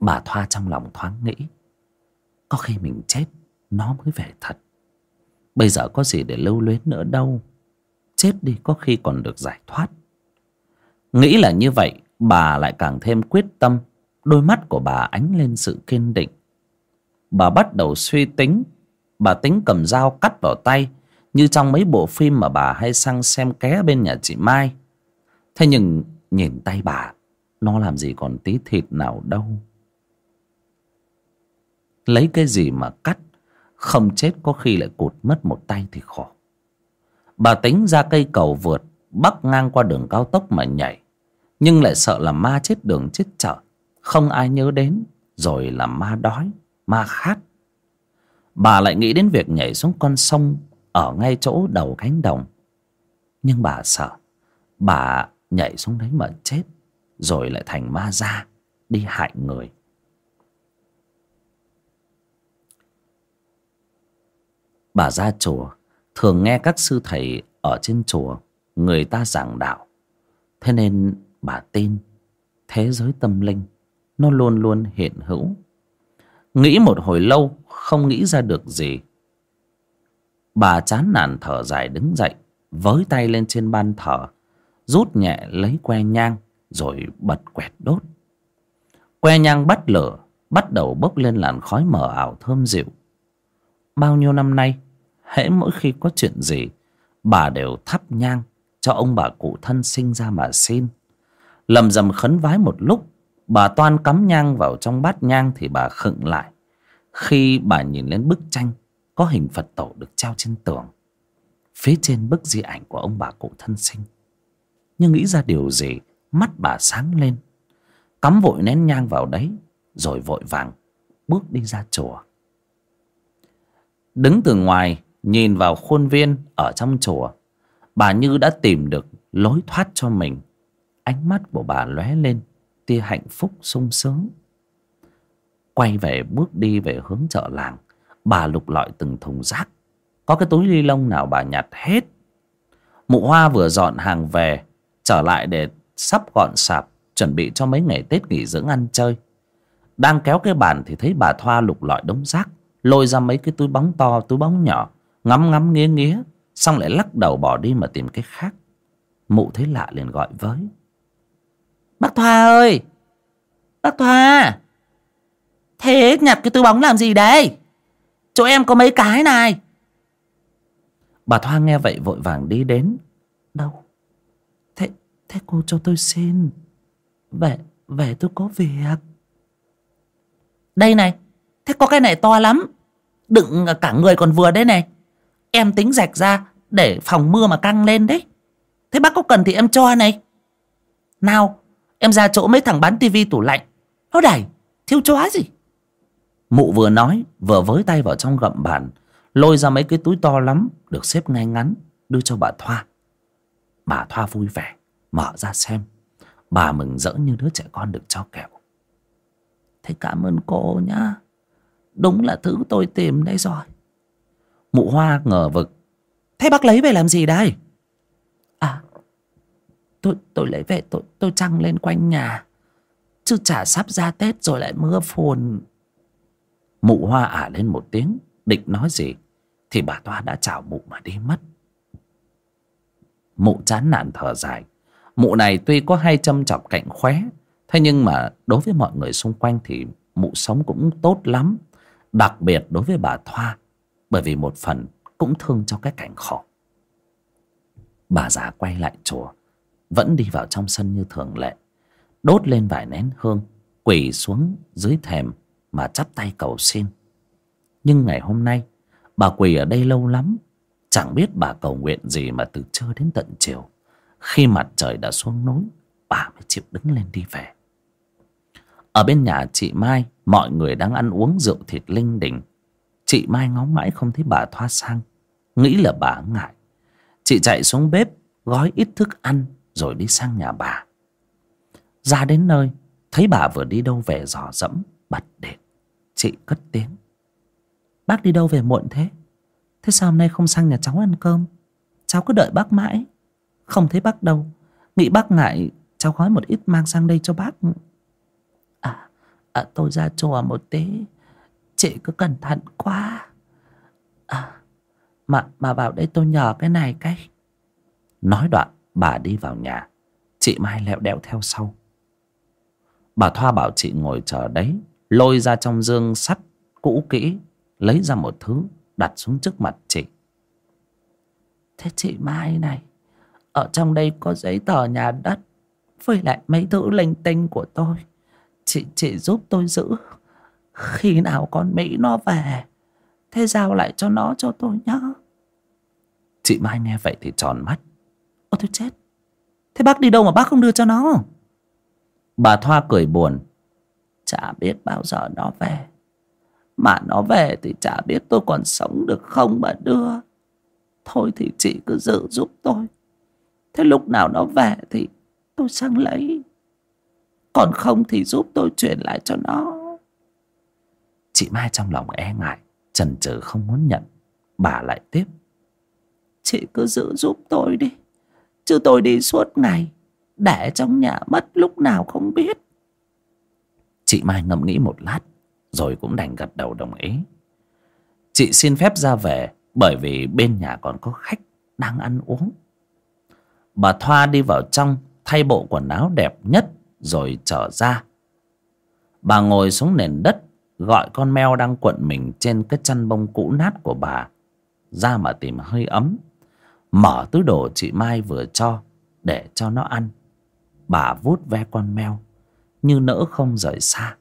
Bà thoa trong lòng thoáng nghĩ, có khi mình chết, nó mới về thật. Bây giờ có gì để lưu luyến nữa đâu. Chết đi có khi còn được giải thoát. Nghĩ là như vậy, Bà lại càng thêm quyết tâm Đôi mắt của bà ánh lên sự kiên định. Bà bắt đầu suy tính. Bà tính cầm dao cắt vào tay, Như trong mấy bộ phim mà bà hay sang xem ké bên nhà chị Mai. Thế nhưng, nhìn tay bà, Nó làm gì còn tí thịt nào đâu. Lấy cái gì mà cắt, không chết có khi lại cụt mất một tay thì khổ. Bà tính ra cây cầu vượt, Bắc ngang qua đường cao tốc mà nhảy, Nhưng lại sợ là ma chết đường chết chợ. Không ai nhớ đến, Rồi là ma đói, Ma khát. Bà lại nghĩ đến việc nhảy xuống con sông Ở ngay chỗ đầu cánh đồng. Nhưng bà sợ, Bà nhảy xuống đấy mà chết, Rồi lại thành ma ra Đi hại người. Bà ra chùa, thường nghe các sư thầy ở trên chùa, người ta giảng đạo. Thế nên bà tin thế giới tâm linh nó luôn luôn hiện hữu. Nghĩ một hồi lâu, không nghĩ ra được gì. Bà chán nản thở dài đứng dậy, với tay lên trên ban thờ, rút nhẹ lấy que nhang, rồi bật quẹt đốt. Que nhang bắt lửa, bắt đầu bốc lên làn khói mờ ảo thơm dịu. Bao nhiêu năm nay, hễ mỗi khi có chuyện gì, bà đều thắp nhang cho ông bà cụ thân sinh ra mà xin. Lầm rầm khấn vái một lúc bà toan cắm nhang vào trong bát nhang thì bà khựng lại. Khi bà nhìn lên bức tranh, có hình phật tổ được treo trên tường. Phía trên bức di ảnh của ông bà cụ thân sinh. Nhưng nghĩ ra điều gì, mắt bà sáng lên. Cắm vội nén nhang vào đấy, rồi vội vàng bước đi ra chùa. Đứng từ ngoài, nhìn vào khuôn viên ở trong chùa, bà như đã tìm được lối thoát cho mình. Ánh mắt của bà lóe lên tia hạnh phúc sung sướng. Quay về, bước đi về hướng chợ làng, bà lục lọi từng thùng rác. Có cái túi ni lông nào bà nhặt hết. Mụ hoa vừa dọn hàng về, trở lại để sắp gọn sạp, chuẩn bị cho mấy ngày tết nghỉ dưỡng ăn chơi. Đang kéo cái bàn thì thấy bà thoa lục lọi đống rác, lôi ra mấy cái túi bóng to, túi bóng nhỏ, ngắm ngắm nghía nghía, xong lại lắc đầu bỏ đi mà tìm cái khác. Mụ thấy lạ liền gọi với bác thoa ơi! Bác thoa! Thế nhặt cái túi bóng làm gì đấy chỗ em có mấy cái này? Bà thoa nghe vậy vội vàng đi đến. Đâu? Thế thế cô cho tôi xin. Về về tôi có việc. Đây này thế có cái này to lắm. Đựng cả người còn vừa đấy này. Em tính rạch ra để phòng mưa mà căng lên đấy. Thế bác có cần thì em cho này. Nào em ra chỗ mấy thằng bán tivi tủ lạnh. Nó đẩy. Thiếu chóa gì? Mụ vừa nói, vừa với tay vào trong gậm bàn, lôi ra mấy cái túi to lắm, được xếp ngay ngắn, đưa cho bà thoa. Bà thoa vui vẻ, mở ra xem. Bà mừng rỡ như đứa trẻ con được cho kẹo. Thế cảm ơn cô nhá. Đúng là thứ tôi tìm đây rồi. Mụ hoa ngờ vực. Thế bác lấy về làm gì đây? Tôi tôi lấy về, tôi tôi trăng lên quanh nhà. Chứ chả sắp ra tết rồi lại mưa phùn. Mụ hoa ả lên một tiếng, định nói gì, thì bà toa đã chào mụ mà đi mất. Mụ chán nản thở dài. Mụ này tuy có hay châm chọc cạnh khóe, thế nhưng mà đối với mọi người xung quanh thì mụ sống cũng tốt lắm. Đặc biệt đối với bà thoa, bởi vì một phần cũng thương cho cái cảnh khổ. Bà già quay lại chùa vẫn đi vào trong sân như thường lệ. Đốt lên vài nén hương, quỳ xuống dưới thềm mà chắp tay cầu xin. Nhưng ngày hôm nay, bà quỳ ở đây lâu lắm, chẳng biết bà cầu nguyện gì mà từ trưa đến tận chiều. Khi mặt trời đã xuống núi, bà mới chịu đứng lên đi về. Ở bên nhà chị mai, mọi người đang ăn uống rượu thịt linh đình. Chị mai ngóng mãi không thấy bà thoa sang, nghĩ là bà ngại. Chị chạy xuống bếp, gói ít thức ăn rồi đi sang nhà bà. Ra đến nơi thấy bà vừa đi đâu về dò dẫm bật đèn. Chị cất tiếng. Bác đi đâu về muộn thế? Thế sao hôm nay không sang nhà cháu ăn cơm? Cháu cứ đợi bác mãi. Không thấy bác đâu. Nghĩ bác ngại cháu gói một ít mang sang đây cho bác. À, à tôi ra chùa một tí. Chị cứ cẩn thận quá. À mà mà vào đây tôi nhờ cái này cái. Nói đoạn bà đi vào nhà. Chị mai lẹo đẽo theo sau. Bà thoa bảo chị ngồi chờ đấy, lôi ra trong dương sắt cũ kỹ, lấy ra một thứ, đặt xuống trước mặt chị. Thế chị mai này, ở trong đây có giấy tờ nhà đất với lại mấy thứ linh tinh của tôi. Chị chị giúp tôi giữ. Khi nào con mỹ nó về, thế giao lại cho nó, cho tôi nhá. Chị mai nghe vậy thì tròn mắt ôi tôi chết. Thế bác đi đâu mà bác không đưa cho nó? Bà thoa cười buồn. Chả biết bao giờ nó về. Mà nó về thì chả biết tôi còn sống được không mà đưa. Thôi thì chị cứ giữ giúp tôi. Thế lúc nào nó về thì tôi sang lấy. Còn không thì giúp tôi chuyển lại cho nó. Chị mai trong lòng e ngại chần chừ không muốn nhận. Bà lại tiếp. Chị cứ giữ giúp tôi đi chứ tôi đi suốt ngày, để trong nhà mất lúc nào không biết. Chị mai ngẫm nghĩ một lát, rồi cũng đành gật đầu đồng ý. Chị xin phép ra về, bởi vì bên nhà còn có khách đang ăn uống. Bà thoa đi vào trong, thay bộ quần áo đẹp nhất, rồi trở ra. Bà ngồi xuống nền đất, gọi con mèo đang cuộn mình trên cái chăn bông cũ nát của bà, ra mà tìm hơi ấm mở túi đồ chị mai vừa cho, để cho nó ăn. Bà vuốt ve con mèo như nỡ không rời xa.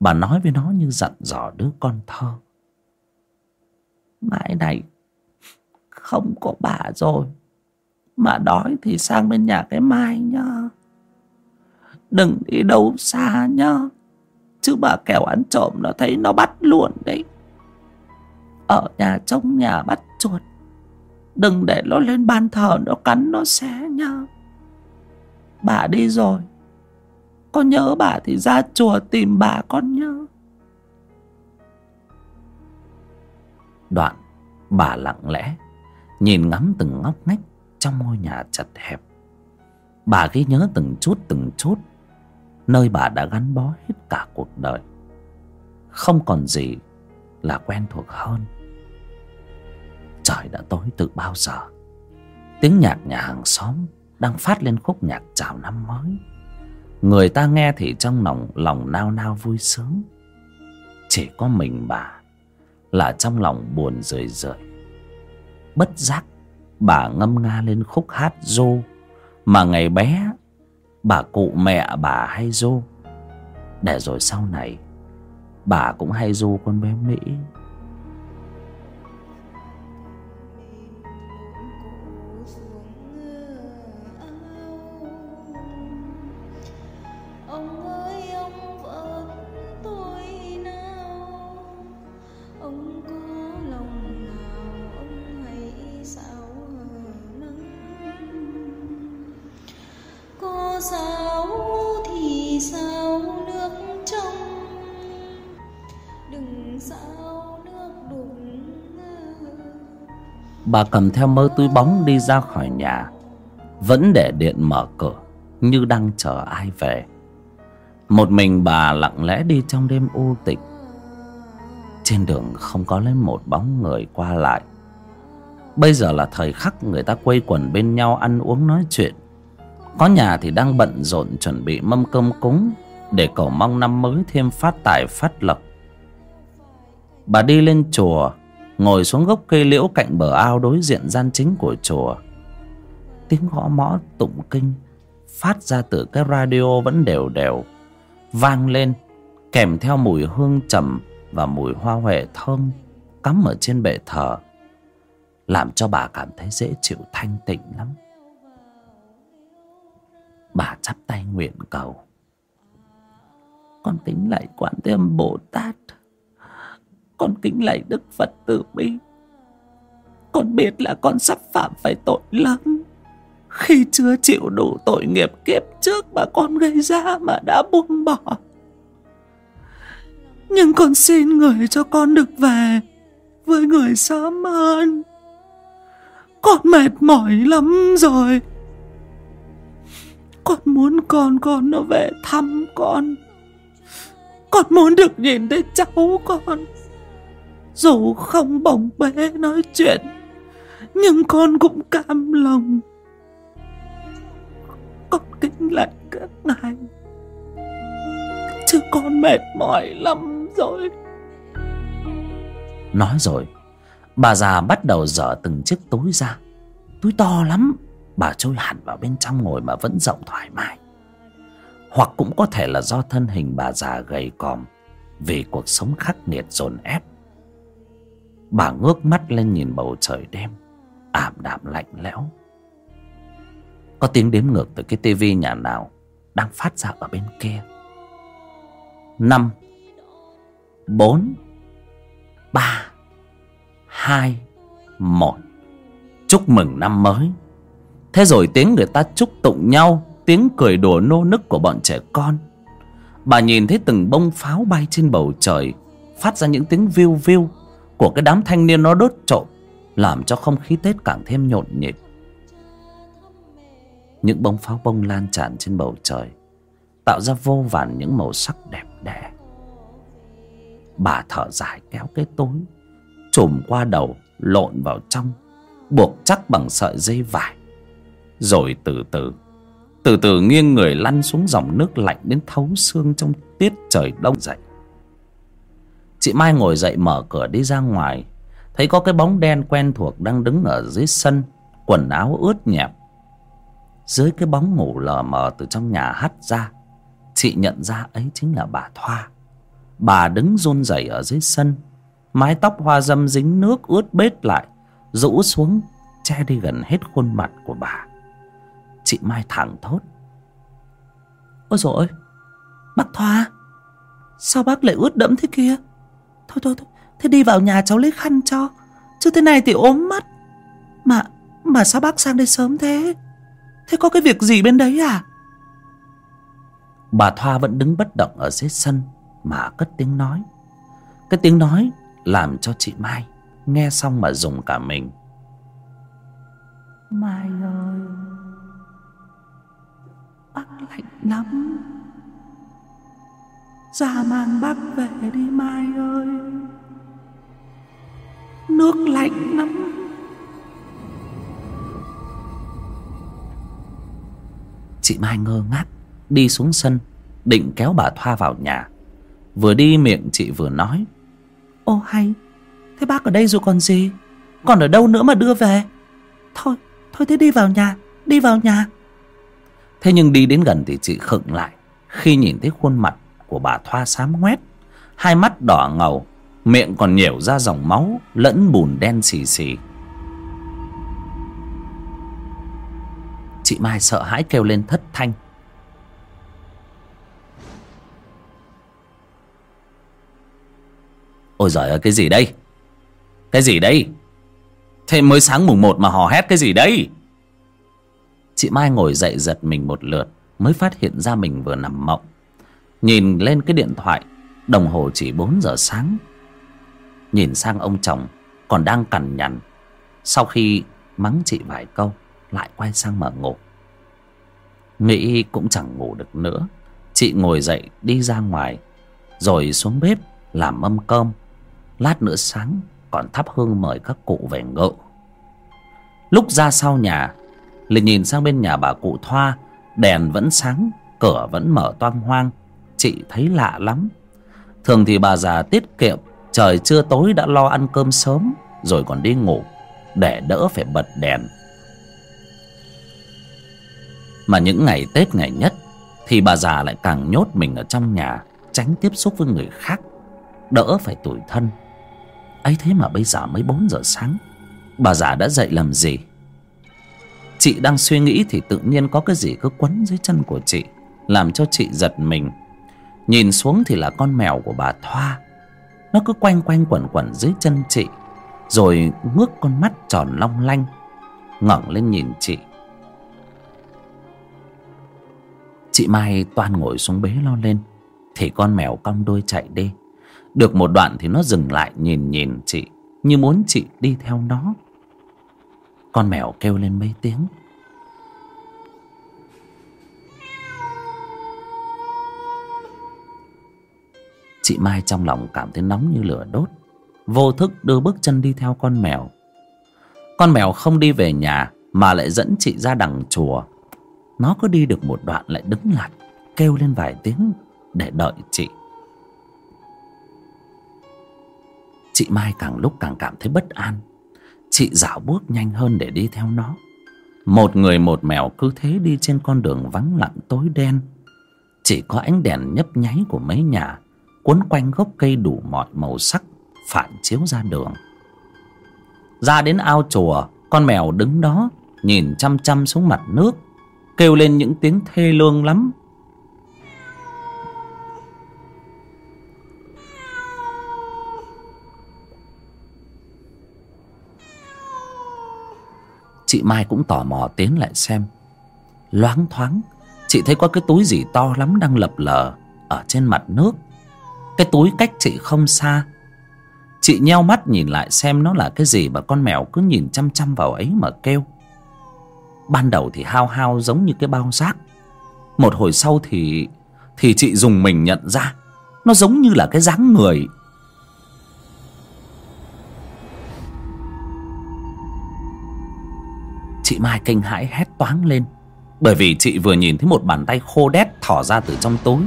Bà nói với nó như dặn dò đứa con thơ. Mãi này, không có bà rồi. Mà đói thì sang bên nhà cái mai nhá. Đừng đi đâu xa nhá. Chứ bà kẻo ăn trộm nó thấy nó bắt luôn đấy. Ở nhà trông nhà bắt chuột đừng để nó lên ban thờ, nó cắn nó xé nha bà đi rồi. Con nhớ bà thì ra chùa tìm bà con nhớ đoạn, bà lặng lẽ, nhìn ngắm từng ngóc ngách trong ngôi nhà chật hẹp. Bà ghi nhớ từng chút từng chút, nơi bà đã gắn bó hết cả cuộc đời. Không còn gì là quen thuộc hơn trời đã tối từ bao giờ? Tiếng nhạc nhà hàng xóm đang phát lên khúc nhạc chào năm mới. Người ta nghe thì trong lòng lòng nao nao vui sướng. Chỉ có mình bà là trong lòng buồn rười rượi. Bất giác, bà ngâm nga lên khúc hát ru mà ngày bé bà cụ mẹ bà hay ru để rồi sau này, bà cũng hay ru con bé mỹ. Sao thì sao nước trong? Đừng sao nước đụng bà cầm theo mớ túi bóng đi ra khỏi nhà. Vẫn để điện mở cửa, như đang chờ ai về. Một mình bà lặng lẽ đi trong đêm u tịch. Trên đường không có lấy một bóng người qua lại. Bây giờ là thời khắc người ta quây quần bên nhau ăn uống nói chuyện có nhà thì đang bận rộn chuẩn bị mâm cơm cúng để cầu mong năm mới thêm phát tài, phát lộc bà đi lên chùa, ngồi xuống gốc cây liễu cạnh bờ ao đối diện gian chính của chùa. Tiếng gõ mõ tụng kinh, phát ra từ cái radio vẫn đều đều, vang lên, kèm theo mùi hương trầm và mùi hoa huệ thơm cắm ở trên bệ thờ, làm cho bà cảm thấy dễ chịu, thanh tịnh lắm bà chắp tay nguyện cầu. Con kính lạy quan thế âm bồ tát. Con kính lạy đức phật từ bi. Con biết là con sắp phạm phải tội lớn khi chưa chịu đủ tội nghiệp kiếp trước mà con gây ra mà đã buông bỏ. Nhưng con xin người cho con được về với người sớm hơn con mệt mỏi lắm rồi con muốn con con nó về thăm con. Con muốn được nhìn thấy cháu con. Dù không bồng bế nói chuyện, nhưng con cũng cam lòng. Con kính lạnh các ngài chứ con mệt mỏi lắm rồi. Nói rồi, bà già bắt đầu dở từng chiếc túi ra. Túi to lắm bà trôi hẳn vào bên trong ngồi mà vẫn rộng thoải mái. Hoặc cũng có thể là do thân hình bà già gầy còm vì cuộc sống khắc nghiệt dồn ép. Bà ngước mắt lên nhìn bầu trời đêm, ảm đạm lạnh lẽo. Có tiếng đếm ngược từ cái tivi nhà nào đang phát ra ở bên kia. Năm, bốn, ba, hai, một. Chúc mừng năm mới thế rồi tiếng người ta chúc tụng nhau, tiếng cười đùa nô nức của bọn trẻ con. Bà nhìn thấy từng bông pháo bay trên bầu trời, phát ra những tiếng viu viu của cái đám thanh niên nó đốt trộm, làm cho không khí tết càng thêm nhộn nhịp. Những bông pháo bông lan tràn trên bầu trời, tạo ra vô vàn những màu sắc đẹp đẽ. Bà thở dài kéo cái túi, trùm qua đầu, lộn vào trong, buộc chắc bằng sợi dây vải rồi từ từ. Từ từ nghiêng người lăn xuống dòng nước lạnh đến thấu xương trong tiết trời đông dậy. Chị mai ngồi dậy mở cửa đi ra ngoài, thấy có cái bóng đen quen thuộc đang đứng ở dưới sân, quần áo ướt nhẹp. Dưới cái bóng ngủ lờ mờ từ trong nhà hắt ra, chị nhận ra ấy chính là bà thoa. Bà đứng run rẩy ở dưới sân, mái tóc hoa dâm dính nước ướt bết lại, rũ xuống, che đi gần hết khuôn mặt của bà chị mai thẳng thốt. Ôi dồi ôi bác thoa? Sao bác lại ướt đẫm thế kia? Thôi thôi thôi thế đi vào nhà cháu lấy khăn cho. Chứ thế này thì ốm mất mà mà sao bác sang đây sớm thế? Thế có cái việc gì bên đấy à? Bà thoa vẫn đứng bất động ở dưới sân mà cất tiếng nói. Cái tiếng nói làm cho chị mai nghe xong mà dùng cả mình. Mai ơi bác lạnh lắm. Ra mang bác về đi mai ơi. Nước lạnh lắm. Chị mai ngơ ngác đi xuống sân định kéo bà thoa vào nhà. Vừa đi miệng chị vừa nói. Ô hay. Thế bác ở đây rồi còn gì? Còn ở đâu nữa mà đưa về? Thôi thôi thế đi vào nhà đi vào nhà thế nhưng đi đến gần thì chị khựng lại. Khi nhìn thấy khuôn mặt của bà thoa xám ngoét, hai mắt đỏ ngầu, miệng còn nhểu ra dòng máu, lẫn bùn đen xì xì. Chị mai sợ hãi kêu lên thất thanh. Ôi giời ơi, cái gì đây? Cái gì đây? Thế mới sáng mùng một mà hò hét cái gì đây? Chị mai ngồi dậy giật mình một lượt, mới phát hiện ra mình vừa nằm mộng. Nhìn lên cái điện thoại, đồng hồ chỉ bốn giờ sáng. Nhìn sang ông chồng, còn đang cằn nhằn. Sau khi mắng chị vài câu, lại quay sang mở ngủ nghĩ cũng chẳng ngủ được nữa, chị ngồi dậy đi ra ngoài, rồi xuống bếp làm mâm cơm. Lát nữa sáng, còn thắp hương mời các cụ về ngự. Lúc ra sau nhà liền nhìn sang bên nhà bà cụ thoa, đèn vẫn sáng, cửa vẫn mở toang hoang. Chị thấy lạ lắm. Thường thì bà già tiết kiệm, trời chưa tối đã lo ăn cơm sớm, rồi còn đi ngủ, để đỡ phải bật đèn. Mà những ngày tết ngày nhất, thì bà già lại càng nhốt mình ở trong nhà, tránh tiếp xúc với người khác, đỡ phải tủi thân. Ấy thế mà bây giờ mới bốn giờ sáng, bà già đã dậy làm gì? Chị đang suy nghĩ thì tự nhiên có cái gì cứ quấn dưới chân của chị, làm cho chị giật mình. Nhìn xuống thì là con mèo của bà thoa. Nó cứ quanh quanh quẩn quẩn dưới chân chị, rồi ngước con mắt tròn long lanh, ngẩng lên nhìn chị. Chị mai toan ngồi xuống bế lo lên, thì con mèo cong đôi chạy đi. Được một đoạn thì nó dừng lại nhìn nhìn chị, như muốn chị đi theo nó con mèo kêu lên mấy tiếng. Chị mai trong lòng cảm thấy nóng như lửa đốt. Vô thức đưa bước chân đi theo con mèo. Con mèo không đi về nhà mà lại dẫn chị ra đằng chùa. Nó cứ đi được một đoạn lại đứng lại, kêu lên vài tiếng để đợi chị. Chị mai càng lúc càng cảm thấy bất an chị dạo bước nhanh hơn để đi theo nó. Một người một mèo cứ thế đi trên con đường vắng lặng tối đen. Chỉ có ánh đèn nhấp nháy của mấy nhà quấn quanh gốc cây đủ mọi màu sắc, phản chiếu ra đường. Ra đến ao chùa, con mèo đứng đó, nhìn chăm chăm xuống mặt nước, kêu lên những tiếng thê lương lắm. Chị mai cũng tò mò tiến lại xem. Loáng thoáng, chị thấy có cái túi gì to lắm đang lập lờ ở trên mặt nước. Cái túi cách chị không xa. Chị nheo mắt nhìn lại xem nó là cái gì mà con mèo cứ nhìn chăm chăm vào ấy mà kêu. Ban đầu thì hao hao giống như cái bao rác. Một hồi sau thì thì chị dùng mình nhận ra. Nó giống như là cái dáng người. Chị mai kinh hãi hét toáng lên. Bởi vì chị vừa nhìn thấy một bàn tay khô đét thỏ ra từ trong túi.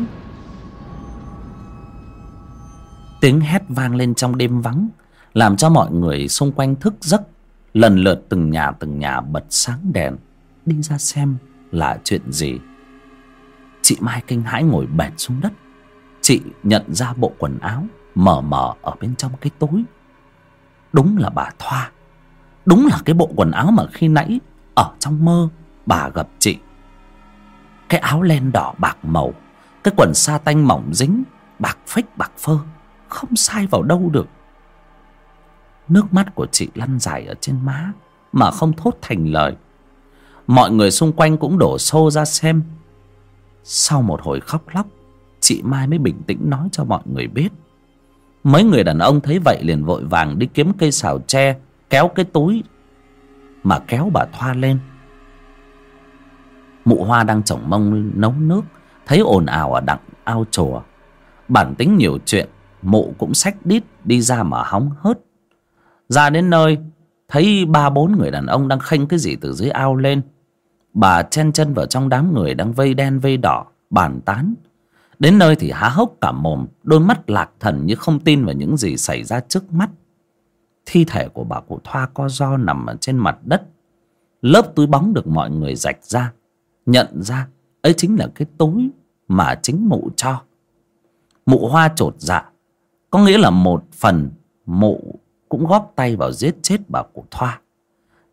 Tiếng hét vang lên trong đêm vắng, làm cho mọi người xung quanh thức giấc, lần lượt từng nhà từng nhà bật sáng đèn, đi ra xem là chuyện gì. Chị mai kinh hãi ngồi bệt xuống đất. Chị nhận ra bộ quần áo mờ mờ ở bên trong cái túi. Đúng là bà thoa. Đúng là cái bộ quần áo mà khi nãy ở trong mơ, bà gặp chị. Cái áo len đỏ bạc màu, cái quần sa tanh mỏng dính, bạc phách bạc phơ, không sai vào đâu được. Nước mắt của chị lăn dài ở trên má, mà không thốt thành lời. Mọi người xung quanh cũng đổ xô ra xem. Sau một hồi khóc lóc, chị mai mới bình tĩnh nói cho mọi người biết. Mấy người đàn ông thấy vậy liền vội vàng đi kiếm cây xào tre, kéo cái túi mà kéo bà thoa lên. Mụ hoa đang trồng mông nấu nước, thấy ồn ào ở đặng ao chùa. Bản tính nhiều chuyện, mụ cũng xách đít đi ra mà hóng hớt. Ra đến nơi, thấy ba bốn người đàn ông đang khênh cái gì từ dưới ao lên. Bà chen chân vào trong đám người đang vây đen vây đỏ, bàn tán. Đến nơi thì há hốc cả mồm, đôi mắt lạc thần như không tin vào những gì xảy ra trước mắt thi thể của bà cụ thoa co do nằm ở trên mặt đất. Lớp túi bóng được mọi người rạch ra nhận ra ấy chính là cái túi mà chính mụ cho. Mụ hoa chột dạ có nghĩa là một phần mụ cũng góp tay vào giết chết bà cụ thoa.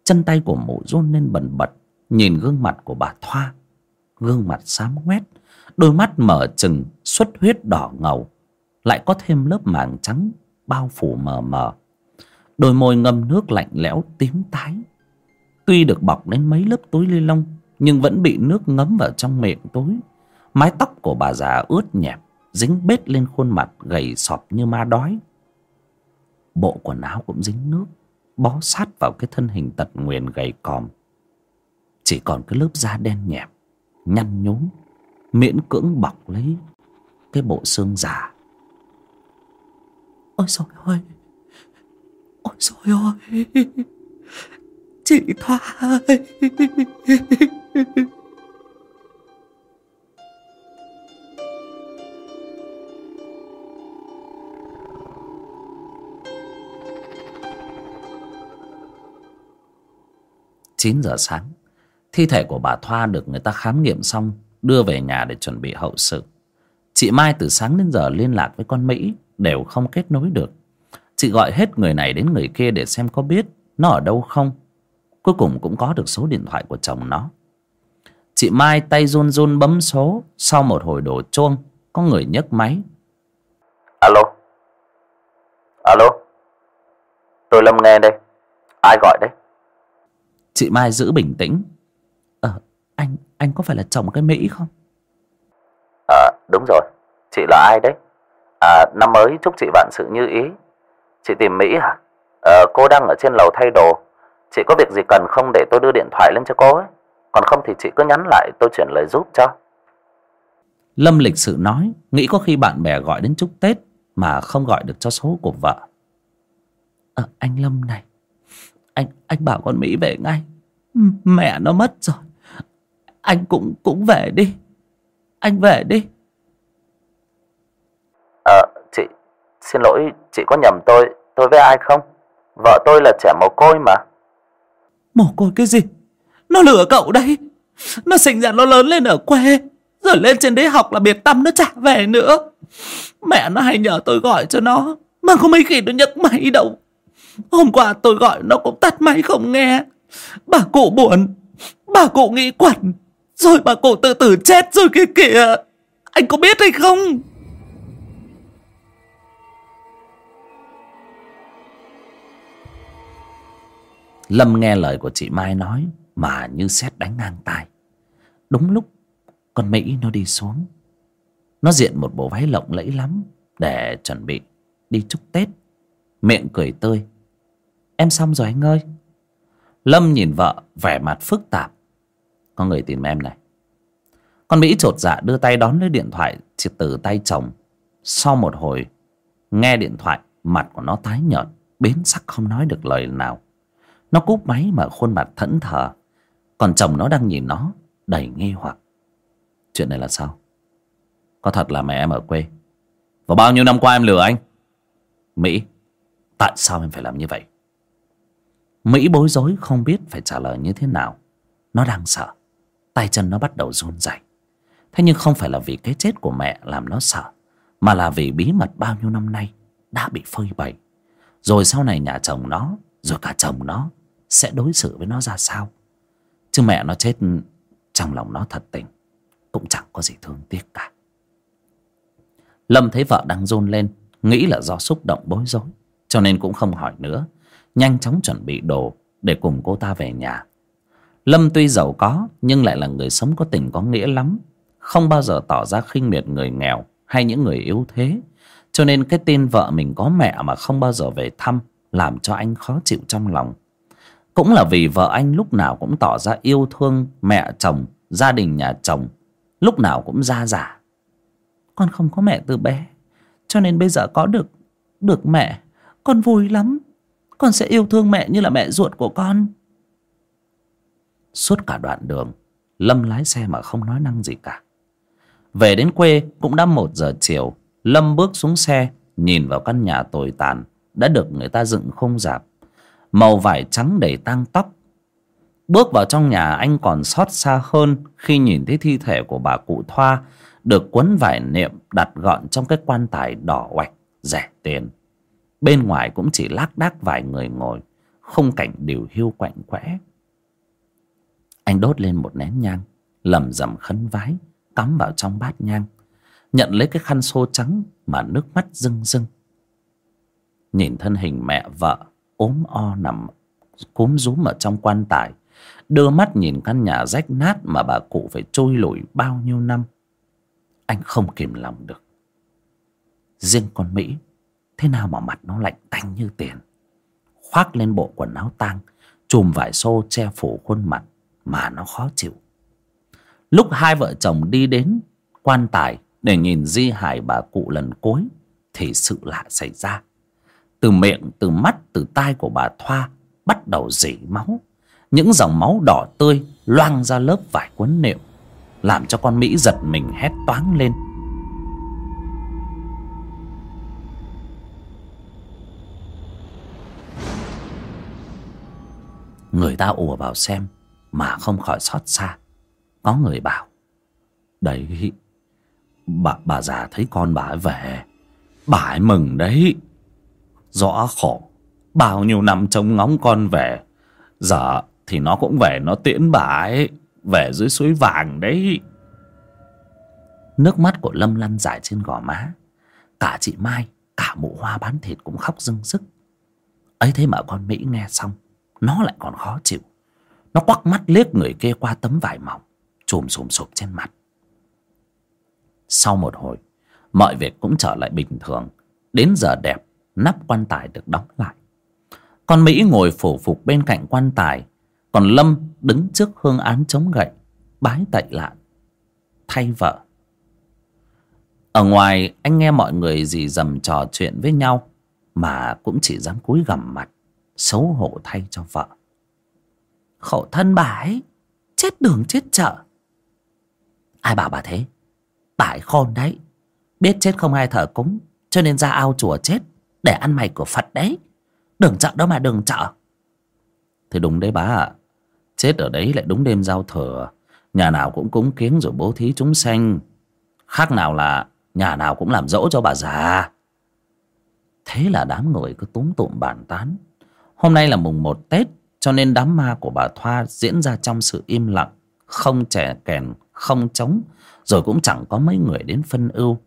Chân tay của mụ run lên bần bật nhìn gương mặt của bà thoa. Gương mặt xám ngoét đôi mắt mở chừng, xuất huyết đỏ ngầu lại có thêm lớp màng trắng bao phủ mờ mờ đôi môi ngâm nước lạnh lẽo tím tái. Tuy được bọc đến mấy lớp túi ni lông, nhưng vẫn bị nước ngấm vào trong miệng túi. Mái tóc của bà già ướt nhẹp, dính bết lên khuôn mặt, gầy sọp như ma đói. Bộ quần áo cũng dính nước, bó sát vào cái thân hình tật nguyền gầy còm. Chỉ còn cái lớp da đen nhẹp, nhăn nhúm, miễn cưỡng bọc lấy cái bộ xương già. Ôi trời ơi! Ôi trời ơi. Chị thoa. Chín giờ sáng, thi thể của bà thoa được người ta khám nghiệm xong, đưa về nhà để chuẩn bị hậu sự. Chị mai từ sáng đến giờ liên lạc với con mỹ, đều không kết nối được chị gọi hết người này đến người kia để xem có biết nó ở đâu không. Cuối cùng cũng có được số điện thoại của chồng nó. Chị mai tay run run bấm số sau một hồi đổ chuông có người nhấc máy. Alo? Alo? Tôi lâm nghe đây. Ai gọi đấy? Chị mai giữ bình tĩnh. Ờ anh anh có phải là chồng cái mỹ không? À đúng rồi. Chị là ai đấy? À năm mới chúc chị vạn sự như ý chị tìm mỹ hả? Ờ cô đang ở trên lầu thay đồ. Chị có việc gì cần không để tôi đưa điện thoại lên cho cô ấy? Còn không thì chị cứ nhắn lại tôi chuyển lời giúp cho. Lâm lịch sự nói nghĩ có khi bạn bè gọi đến chúc tết mà không gọi được cho số của vợ. À, anh lâm này anh anh bảo con mỹ về ngay. Mẹ nó mất rồi. Anh cũng cũng về đi. Anh về đi ờ chị xin lỗi, chị có nhầm tôi. Tôi với ai không? Vợ tôi là trẻ mồ côi mà. Mồ côi cái gì? Nó lừa cậu đấy. Nó sinh ra nó lớn lên ở quê, rồi lên trên đấy học là biệt tâm, nó chả về nữa. Mẹ nó hay nhờ tôi gọi cho nó, mà có mấy khi nó nhấc máy đâu. Hôm qua tôi gọi nó cũng tắt máy không nghe. Bà cụ buồn, bà cụ nghĩ quẩn, rồi bà cụ tự tử chết rồi kia kìa. Anh có biết hay không? Lâm nghe lời của chị mai nói, mà như xét đánh ngang tai. Đúng lúc, con mỹ nó đi xuống. Nó diện một bộ váy lộng lẫy lắm để chuẩn bị đi chúc tết. Miệng cười tươi. Em xong rồi anh ơi. Lâm nhìn vợ, vẻ mặt phức tạp. Có người tìm em này. Con mỹ chột dạ đưa tay đón lấy điện thoại từ tay chồng. Sau một hồi, nghe điện thoại, mặt của nó tái nhợt, biến sắc không nói được lời nào nó cúp máy mà khuôn mặt thẫn thờ. Còn chồng nó đang nhìn nó, đầy nghi hoặc. Chuyện này là sao? Có thật là mẹ em ở quê. Và bao nhiêu năm qua em lừa anh? Mỹ, tại sao em phải làm như vậy? Mỹ bối rối không biết phải trả lời như thế nào. Nó đang sợ. Tay chân nó bắt đầu run rẩy. Thế nhưng không phải là vì cái chết của mẹ làm nó sợ, mà là vì bí mật bao nhiêu năm nay đã bị phơi bày. Rồi sau này nhà chồng nó, rồi cả chồng nó sẽ đối xử với nó ra sao? Chứ mẹ nó chết trong lòng nó thật tình, cũng chẳng có gì thương tiếc cả. Lâm thấy vợ đang run lên, nghĩ là do xúc động bối rối, cho nên cũng không hỏi nữa, nhanh chóng chuẩn bị đồ để cùng cô ta về nhà. Lâm tuy giàu có, nhưng lại là người sống có tình có nghĩa lắm, không bao giờ tỏ ra khinh miệt người nghèo hay những người yếu thế. Cho nên cái tin vợ mình có mẹ mà không bao giờ về thăm làm cho anh khó chịu trong lòng cũng là vì vợ anh lúc nào cũng tỏ ra yêu thương mẹ chồng, gia đình nhà chồng, lúc nào cũng ra giả. Con không có mẹ từ bé, cho nên bây giờ có được được mẹ, con vui lắm. Con sẽ yêu thương mẹ như là mẹ ruột của con. Suốt cả đoạn đường, lâm lái xe mà không nói năng gì cả. Về đến quê cũng đã một giờ chiều, lâm bước xuống xe, nhìn vào căn nhà tồi tàn, đã được người ta dựng không dạp màu vải trắng đầy tang tóc. Bước vào trong nhà, anh còn xót xa hơn khi nhìn thấy thi thể của bà cụ thoa được quấn vải niệm đặt gọn trong cái quan tài đỏ oạch, rẻ tiền. Bên ngoài cũng chỉ lác đác vài người ngồi không cảnh điều hiu quạnh quẽ. Anh đốt lên một nén nhang, lầm rầm khấn vái, cắm vào trong bát nhang, nhận lấy cái khăn xô trắng mà nước mắt rưng rưng. Nhìn thân hình mẹ vợ ốm o nằm, cúm rúm ở trong quan tài. Đưa mắt nhìn căn nhà rách nát mà bà cụ phải trôi lủi bao nhiêu năm. Anh không kìm lòng được. Riêng con mỹ, thế nào mà mặt nó lạnh tanh như tiền? Khoác lên bộ quần áo tang, chùm vải xô che phủ khuôn mặt mà nó khó chịu. Lúc hai vợ chồng đi đến quan tài để nhìn di hài bà cụ lần cuối, thì sự lạ xảy ra từ miệng, từ mắt, từ tai của bà thoa bắt đầu rỉ máu. Những dòng máu đỏ tươi loang ra lớp vải quấn niệm làm cho con mỹ giật mình hét toáng lên. Người ta ùa vào xem mà không khỏi xót xa. Có người bảo, đấy, bà bà già thấy con bà ấy về, bà ấy mừng đấy rõ khổ. Bao nhiêu năm trông ngóng con về. Giờ thì nó cũng về, nó tiễn bà ấy về dưới suối vàng đấy. Nước mắt của lâm lăn dài trên gò má. Cả chị mai, cả mụ hoa bán thịt cũng khóc rưng rức. Ấy thế mà con mỹ nghe xong, nó lại còn khó chịu. Nó quắc mắt liếc người kia qua tấm vải mỏng chùm xùm sụp trên mặt. Sau một hồi, mọi việc cũng trở lại bình thường. Đến giờ đẹp nắp quan tài được đóng lại. Con mỹ ngồi phủ phục bên cạnh quan tài, còn lâm đứng trước hương án chống gậy, bái tậy lạn thay vợ. Ở ngoài, anh nghe mọi người dì dầm trò chuyện với nhau, mà cũng chỉ dám cúi gằm mặt, xấu hổ thay cho vợ. Khổ thân bà ấy, chết đường chết chợ. Ai bảo bà thế? Bà ấy khôn đấy. Biết chết không ai thờ cúng, cho nên ra ao chùa chết để ăn mày của phật đấy. Đường chợ đâu mà đường chợ thì đúng đấy bá ạ. Chết ở đấy lại đúng đêm giao thừa. Nhà nào cũng cúng kiến rồi bố thí chúng sanh. Khác nào là nhà nào cũng làm dỗ cho bà già. Thế là đám người cứ túm tụm bàn tán. Hôm nay là mùng một tết, cho nên đám ma của bà thoa diễn ra trong sự im lặng, không trẻ kèn, không trống, rồi cũng chẳng có mấy người đến phân ưu.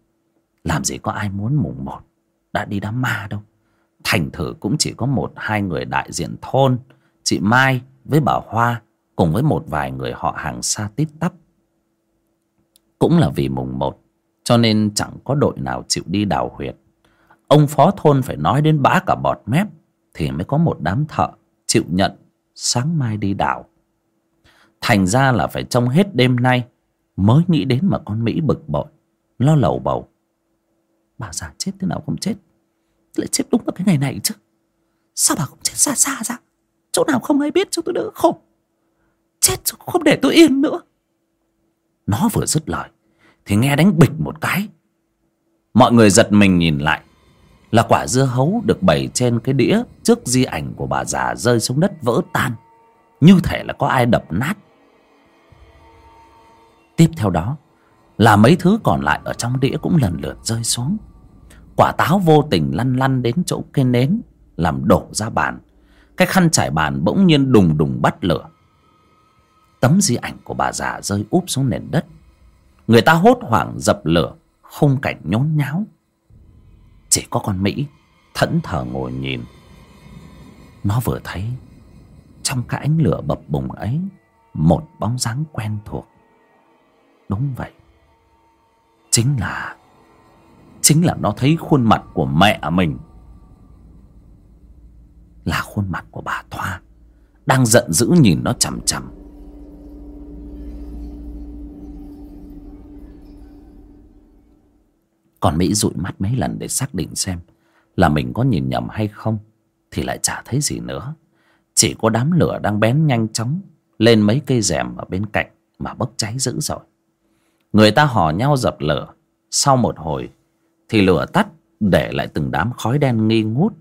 Làm gì có ai muốn mùng một đã đi đám ma đâu. Thành thử cũng chỉ có một, hai người đại diện thôn, chị mai với bà hoa cùng với một vài người họ hàng xa tít tắp. Cũng là vì mùng một, cho nên chẳng có đội nào chịu đi đào huyệt. Ông phó thôn phải nói đến bã cả bọt mép thì mới có một đám thợ chịu nhận sáng mai đi đào. Thành ra là phải trông hết đêm nay mới nghĩ đến mà con mỹ bực bội, lo lầu bầu. Bà già chết thế nào không chết lại chết đúng vào cái ngày này chứ. Sao bà không chết xa xa ra? Chỗ nào không ai biết cho tôi đỡ khổ. Chết rồi không để tôi yên nữa. Nó vừa dứt lời, thì nghe đánh bịch một cái. Mọi người giật mình nhìn lại. Là quả dưa hấu được bày trên cái đĩa trước di ảnh của bà già rơi xuống đất vỡ tan. Như thể là có ai đập nát. Tiếp theo đó, là mấy thứ còn lại ở trong đĩa cũng lần lượt rơi xuống quả táo vô tình lăn lăn đến chỗ cây nến, làm đổ ra bàn. Cái khăn trải bàn bỗng nhiên đùng đùng bắt lửa. Tấm di ảnh của bà già rơi úp xuống nền đất. Người ta hốt hoảng dập lửa, khung cảnh nhốn nháo. Chỉ có con mỹ thẫn thờ ngồi nhìn. Nó vừa thấy, trong cái ánh lửa bập bùng ấy, một bóng dáng quen thuộc. Đúng vậy, chính là chính là nó thấy khuôn mặt của mẹ mình là khuôn mặt của bà thoa, đang giận dữ nhìn nó chằm chằm. Còn mỹ dụi mắt mấy lần để xác định xem là mình có nhìn nhầm hay không, thì lại chả thấy gì nữa. Chỉ có đám lửa đang bén nhanh chóng lên mấy cây rèm ở bên cạnh mà bốc cháy dữ rồi người ta hò nhau dập lửa. Sau một hồi thì lửa tắt, để lại từng đám khói đen nghi ngút.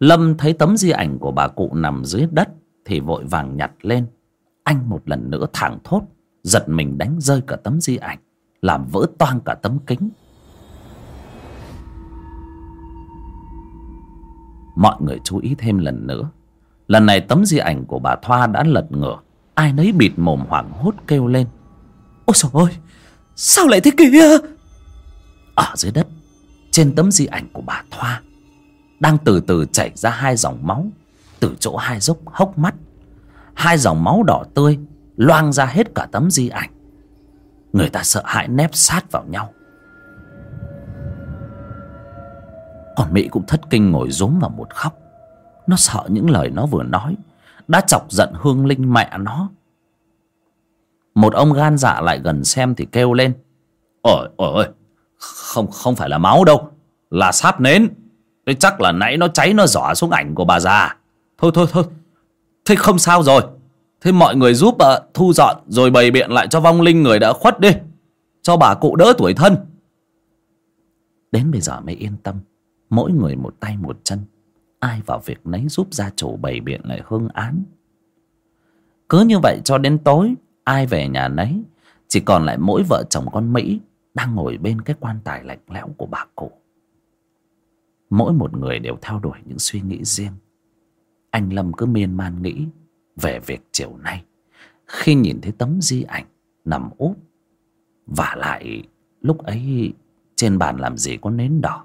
Lâm thấy tấm di ảnh của bà cụ nằm dưới đất thì vội vàng nhặt lên. Anh một lần nữa thảng thốt, giật mình đánh rơi cả tấm di ảnh, làm vỡ toang cả tấm kính. Mọi người chú ý thêm lần nữa. Lần này tấm di ảnh của bà thoa đã lật ngửa, ai nấy bịt mồm hoảng hốt kêu lên. Ôi trời ơi sao lại thế kia ở dưới đất, trên tấm di ảnh của bà thoa, đang từ từ chảy ra hai dòng máu, từ chỗ hai dốc hốc mắt. Hai dòng máu đỏ tươi loang ra hết cả tấm di ảnh. Người ta sợ hãi nép sát vào nhau. Còn mỹ cũng thất kinh ngồi rúm vào một khóc nó sợ những lời nó vừa nói đã chọc giận hương linh mẹ nó. Một ông gan dạ lại gần xem thì kêu lên, ôi ôi ôi không không phải là máu đâu. Là sáp nến. Thế chắc là nãy nó cháy nó giỏ xuống ảnh của bà già. Thôi thôi thôi. Thế không sao rồi. Thế mọi người giúp uh, thu dọn rồi bày biện lại cho vong linh người đã khuất đi. Cho bà cụ đỡ tuổi thân. Đến bây giờ mới yên tâm. Mỗi người một tay một chân. Ai vào việc nấy giúp gia chủ bày biện lại hương án. Cứ như vậy cho đến tối ai về nhà nấy chỉ còn lại mỗi vợ chồng con mỹ đang ngồi bên cái quan tài lạnh lẽo của bà cụ. Mỗi một người đều theo đuổi những suy nghĩ riêng. Anh lâm cứ miên man nghĩ về việc chiều nay, khi nhìn thấy tấm di ảnh nằm úp, và lại lúc ấy trên bàn làm gì có nến đỏ,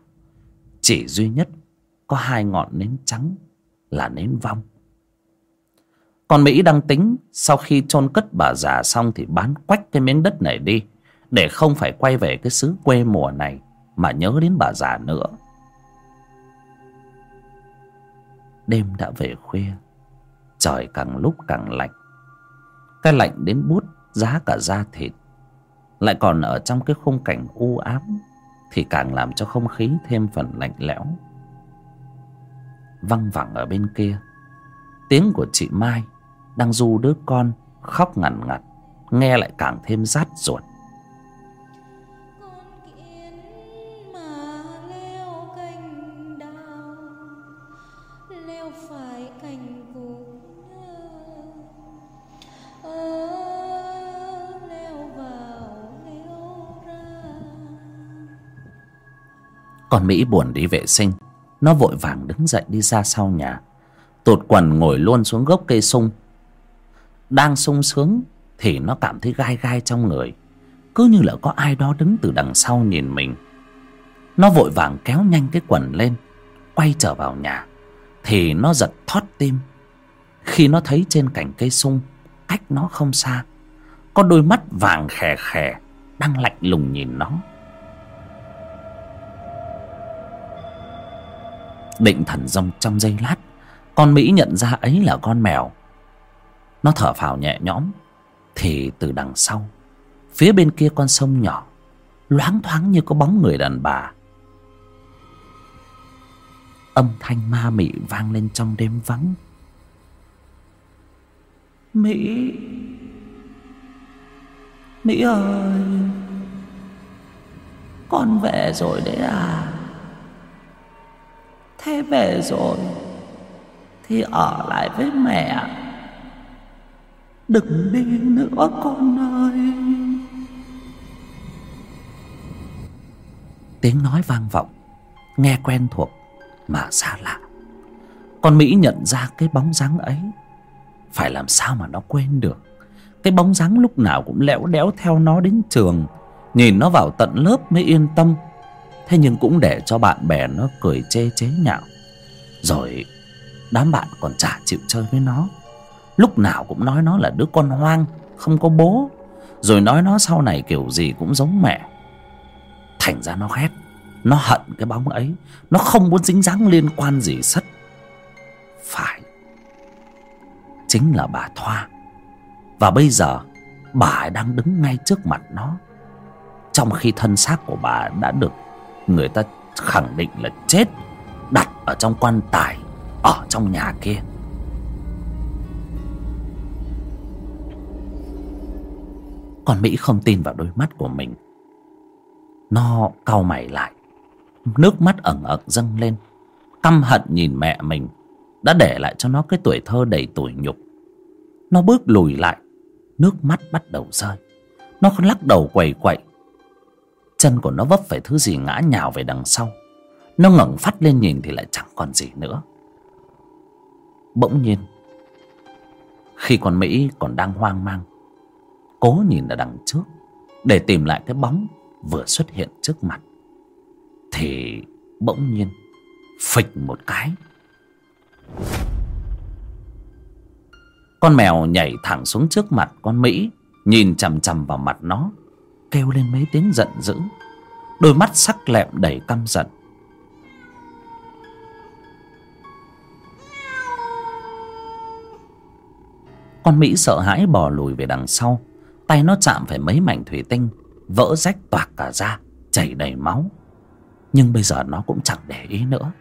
chỉ duy nhất có hai ngọn nến trắng là nến vong. Còn mỹ đang tính sau khi chôn cất bà già xong thì bán quách cái miếng đất này đi để không phải quay về cái xứ quê mùa này mà nhớ đến bà già nữa. Đêm đã về khuya, trời càng lúc càng lạnh. Cái lạnh đến bút giá cả da thịt, lại còn ở trong cái khung cảnh u ám thì càng làm cho không khí thêm phần lạnh lẽo. Văng vẳng ở bên kia, tiếng của chị mai đang du đứa con khóc ngằn ngặt, nghe lại càng thêm rát ruột. Còn mỹ buồn đi vệ sinh. Nó vội vàng đứng dậy đi ra sau nhà. Tụt quần ngồi luôn xuống gốc cây sung. Đang sung sướng thì nó cảm thấy gai gai trong người. Cứ như là có ai đó đứng từ đằng sau nhìn mình. Nó vội vàng kéo nhanh cái quần lên, quay trở vào nhà. Thì nó giật thót tim. Khi nó thấy trên cành cây sung, cách nó không xa, có đôi mắt vàng khè khè, đang lạnh lùng nhìn nó. Định thần rông trong giây lát. Con mỹ nhận ra ấy là con mèo. Nó thở phào nhẹ nhõm. Thì từ đằng sau, phía bên kia con sông nhỏ, loáng thoáng như có bóng người đàn bà. Âm thanh ma mị vang lên trong đêm vắng. Mỹ Mỹ ơi, Con về rồi đấy à? Thế về rồi, Thì ở lại với mẹ. Đừng đi nữa, con ơi. Tiếng nói vang vọng, Nghe quen thuộc Mà xa lạ. Con Mỹ nhận ra cái bóng dáng ấy. Phải làm sao mà nó quên được? Cái bóng dáng lúc nào cũng lẽo đẽo theo nó đến trường, Nhìn nó vào tận lớp mới yên tâm. Thế nhưng cũng để cho bạn bè nó cười chê chế nhạo. Rồi, đám bạn còn chả chịu chơi với nó. Lúc nào cũng nói nó là đứa con hoang, Không có bố. Rồi nói nó sau này kiểu gì cũng giống mẹ. Thành ra nó ghét, Nó hận cái bóng ấy. Nó không muốn dính dáng liên quan gì sất. Phải, Chính là bà Thoa. Và bây giờ, Bà ấy đang đứng ngay trước mặt nó. Trong khi thân xác của bà đã được Người ta khẳng định là chết Đặt ở trong quan tài, Ở trong nhà kia. Con Mỹ không tin vào đôi mắt của mình. Nó cau mày lại, Nước mắt ẩn ẩn dâng lên, Căm hận nhìn mẹ mình, Đã để lại cho nó cái tuổi thơ đầy tủi nhục. Nó bước lùi lại, Nước mắt bắt đầu rơi. Nó lắc đầu quầy quậy Chân của nó vấp phải thứ gì ngã nhào về đằng sau. Nó ngẩng phát lên nhìn thì lại chẳng còn gì nữa. Bỗng nhiên, Khi con Mỹ còn đang hoang mang, Cố nhìn ở đằng trước Để tìm lại cái bóng Vừa xuất hiện trước mặt, Thì bỗng nhiên Phịch một cái. Con mèo nhảy thẳng xuống trước mặt con Mỹ, Nhìn chằm chằm vào mặt nó. Kêu lên mấy tiếng giận dữ. Đôi mắt sắc lẹm đầy căm giận. Con Mỹ sợ hãi bò lùi về đằng sau. Tay nó chạm phải mấy mảnh thủy tinh, Vỡ rách toạc cả ra Chảy đầy máu. Nhưng bây giờ nó cũng chẳng để ý nữa.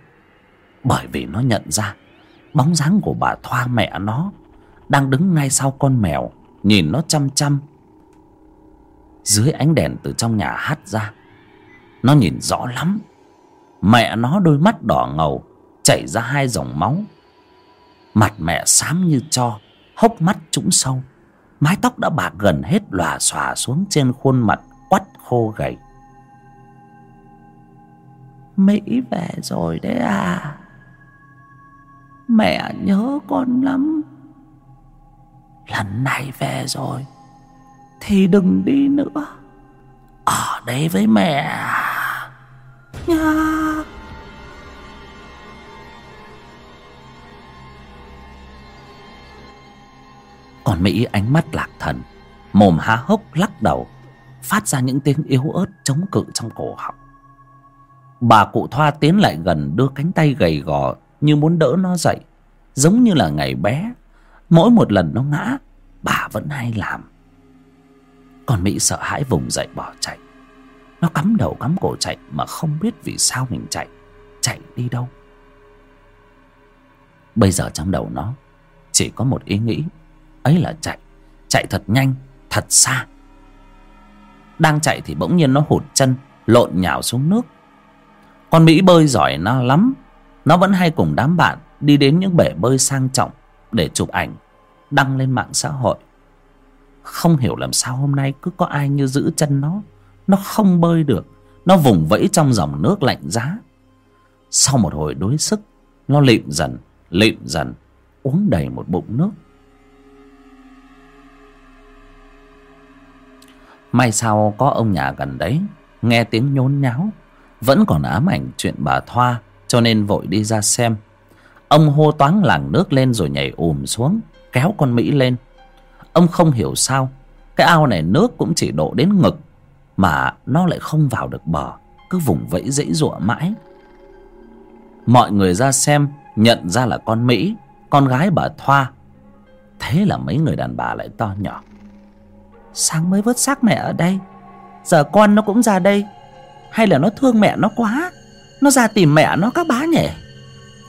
Bởi vì nó nhận ra, Bóng dáng của bà Thoa mẹ nó Đang đứng ngay sau con mèo, Nhìn nó chăm chăm dưới ánh đèn từ trong nhà hắt ra. Nó nhìn rõ lắm. Mẹ nó đôi mắt đỏ ngầu, Chảy ra hai dòng máu. Mặt mẹ xám như cho, Hốc mắt trũng sâu. Mái tóc đã bạc gần hết lòa xòa xuống trên khuôn mặt quắt khô gầy. Mỹ về rồi đấy à. Mẹ nhớ con lắm. Lần này về rồi thì đừng đi nữa. Ở đây với mẹ. Nha. Còn Mỹ ánh mắt lạc thần Mồm há hốc lắc đầu Phát ra những tiếng yếu ớt chống cự trong cổ họng. Bà cụ Thoa tiến lại gần đưa cánh tay gầy gò Như muốn đỡ nó dậy Giống như là ngày bé. Mỗi một lần nó ngã Bà vẫn hay làm còn Mỹ sợ hãi vùng dậy bỏ chạy. Nó cắm đầu cắm cổ chạy Mà không biết vì sao mình chạy. Chạy đi đâu? Bây giờ trong đầu nó Chỉ có một ý nghĩ. Ấy là chạy. Chạy thật nhanh, thật xa. Đang chạy thì bỗng nhiên nó hụt chân, lộn nhào xuống nước. Con mỹ bơi giỏi nó lắm. Nó vẫn hay cùng đám bạn đi đến những bể bơi sang trọng để chụp ảnh đăng lên mạng xã hội không hiểu làm sao hôm nay cứ có ai như giữ chân nó. Nó không bơi được. Nó vùng vẫy trong dòng nước lạnh giá. Sau một hồi đối sức, nó lịm dần lịm dần, uống đầy một bụng nước. May sao có ông nhà gần đấy, Nghe tiếng nhốn nháo. Vẫn còn ám ảnh chuyện bà Thoa, Cho nên vội đi ra xem. Ông hô toáng làng nước lên rồi nhảy ùm xuống, Kéo con Mỹ lên. Ông không hiểu sao, Cái ao này nước cũng chỉ độ đến ngực, Mà nó lại không vào được bờ, Cứ vùng vẫy dãy giụa mãi. Mọi người ra xem, Nhận ra là con Mỹ, Con gái bà Thoa. Thế là mấy người đàn bà lại to nhỏ. Sáng mới vớt xác mẹ ở đây, Giờ con nó cũng ra đây. Hay là nó thương mẹ nó quá, Nó ra tìm mẹ nó các bá nhỉ?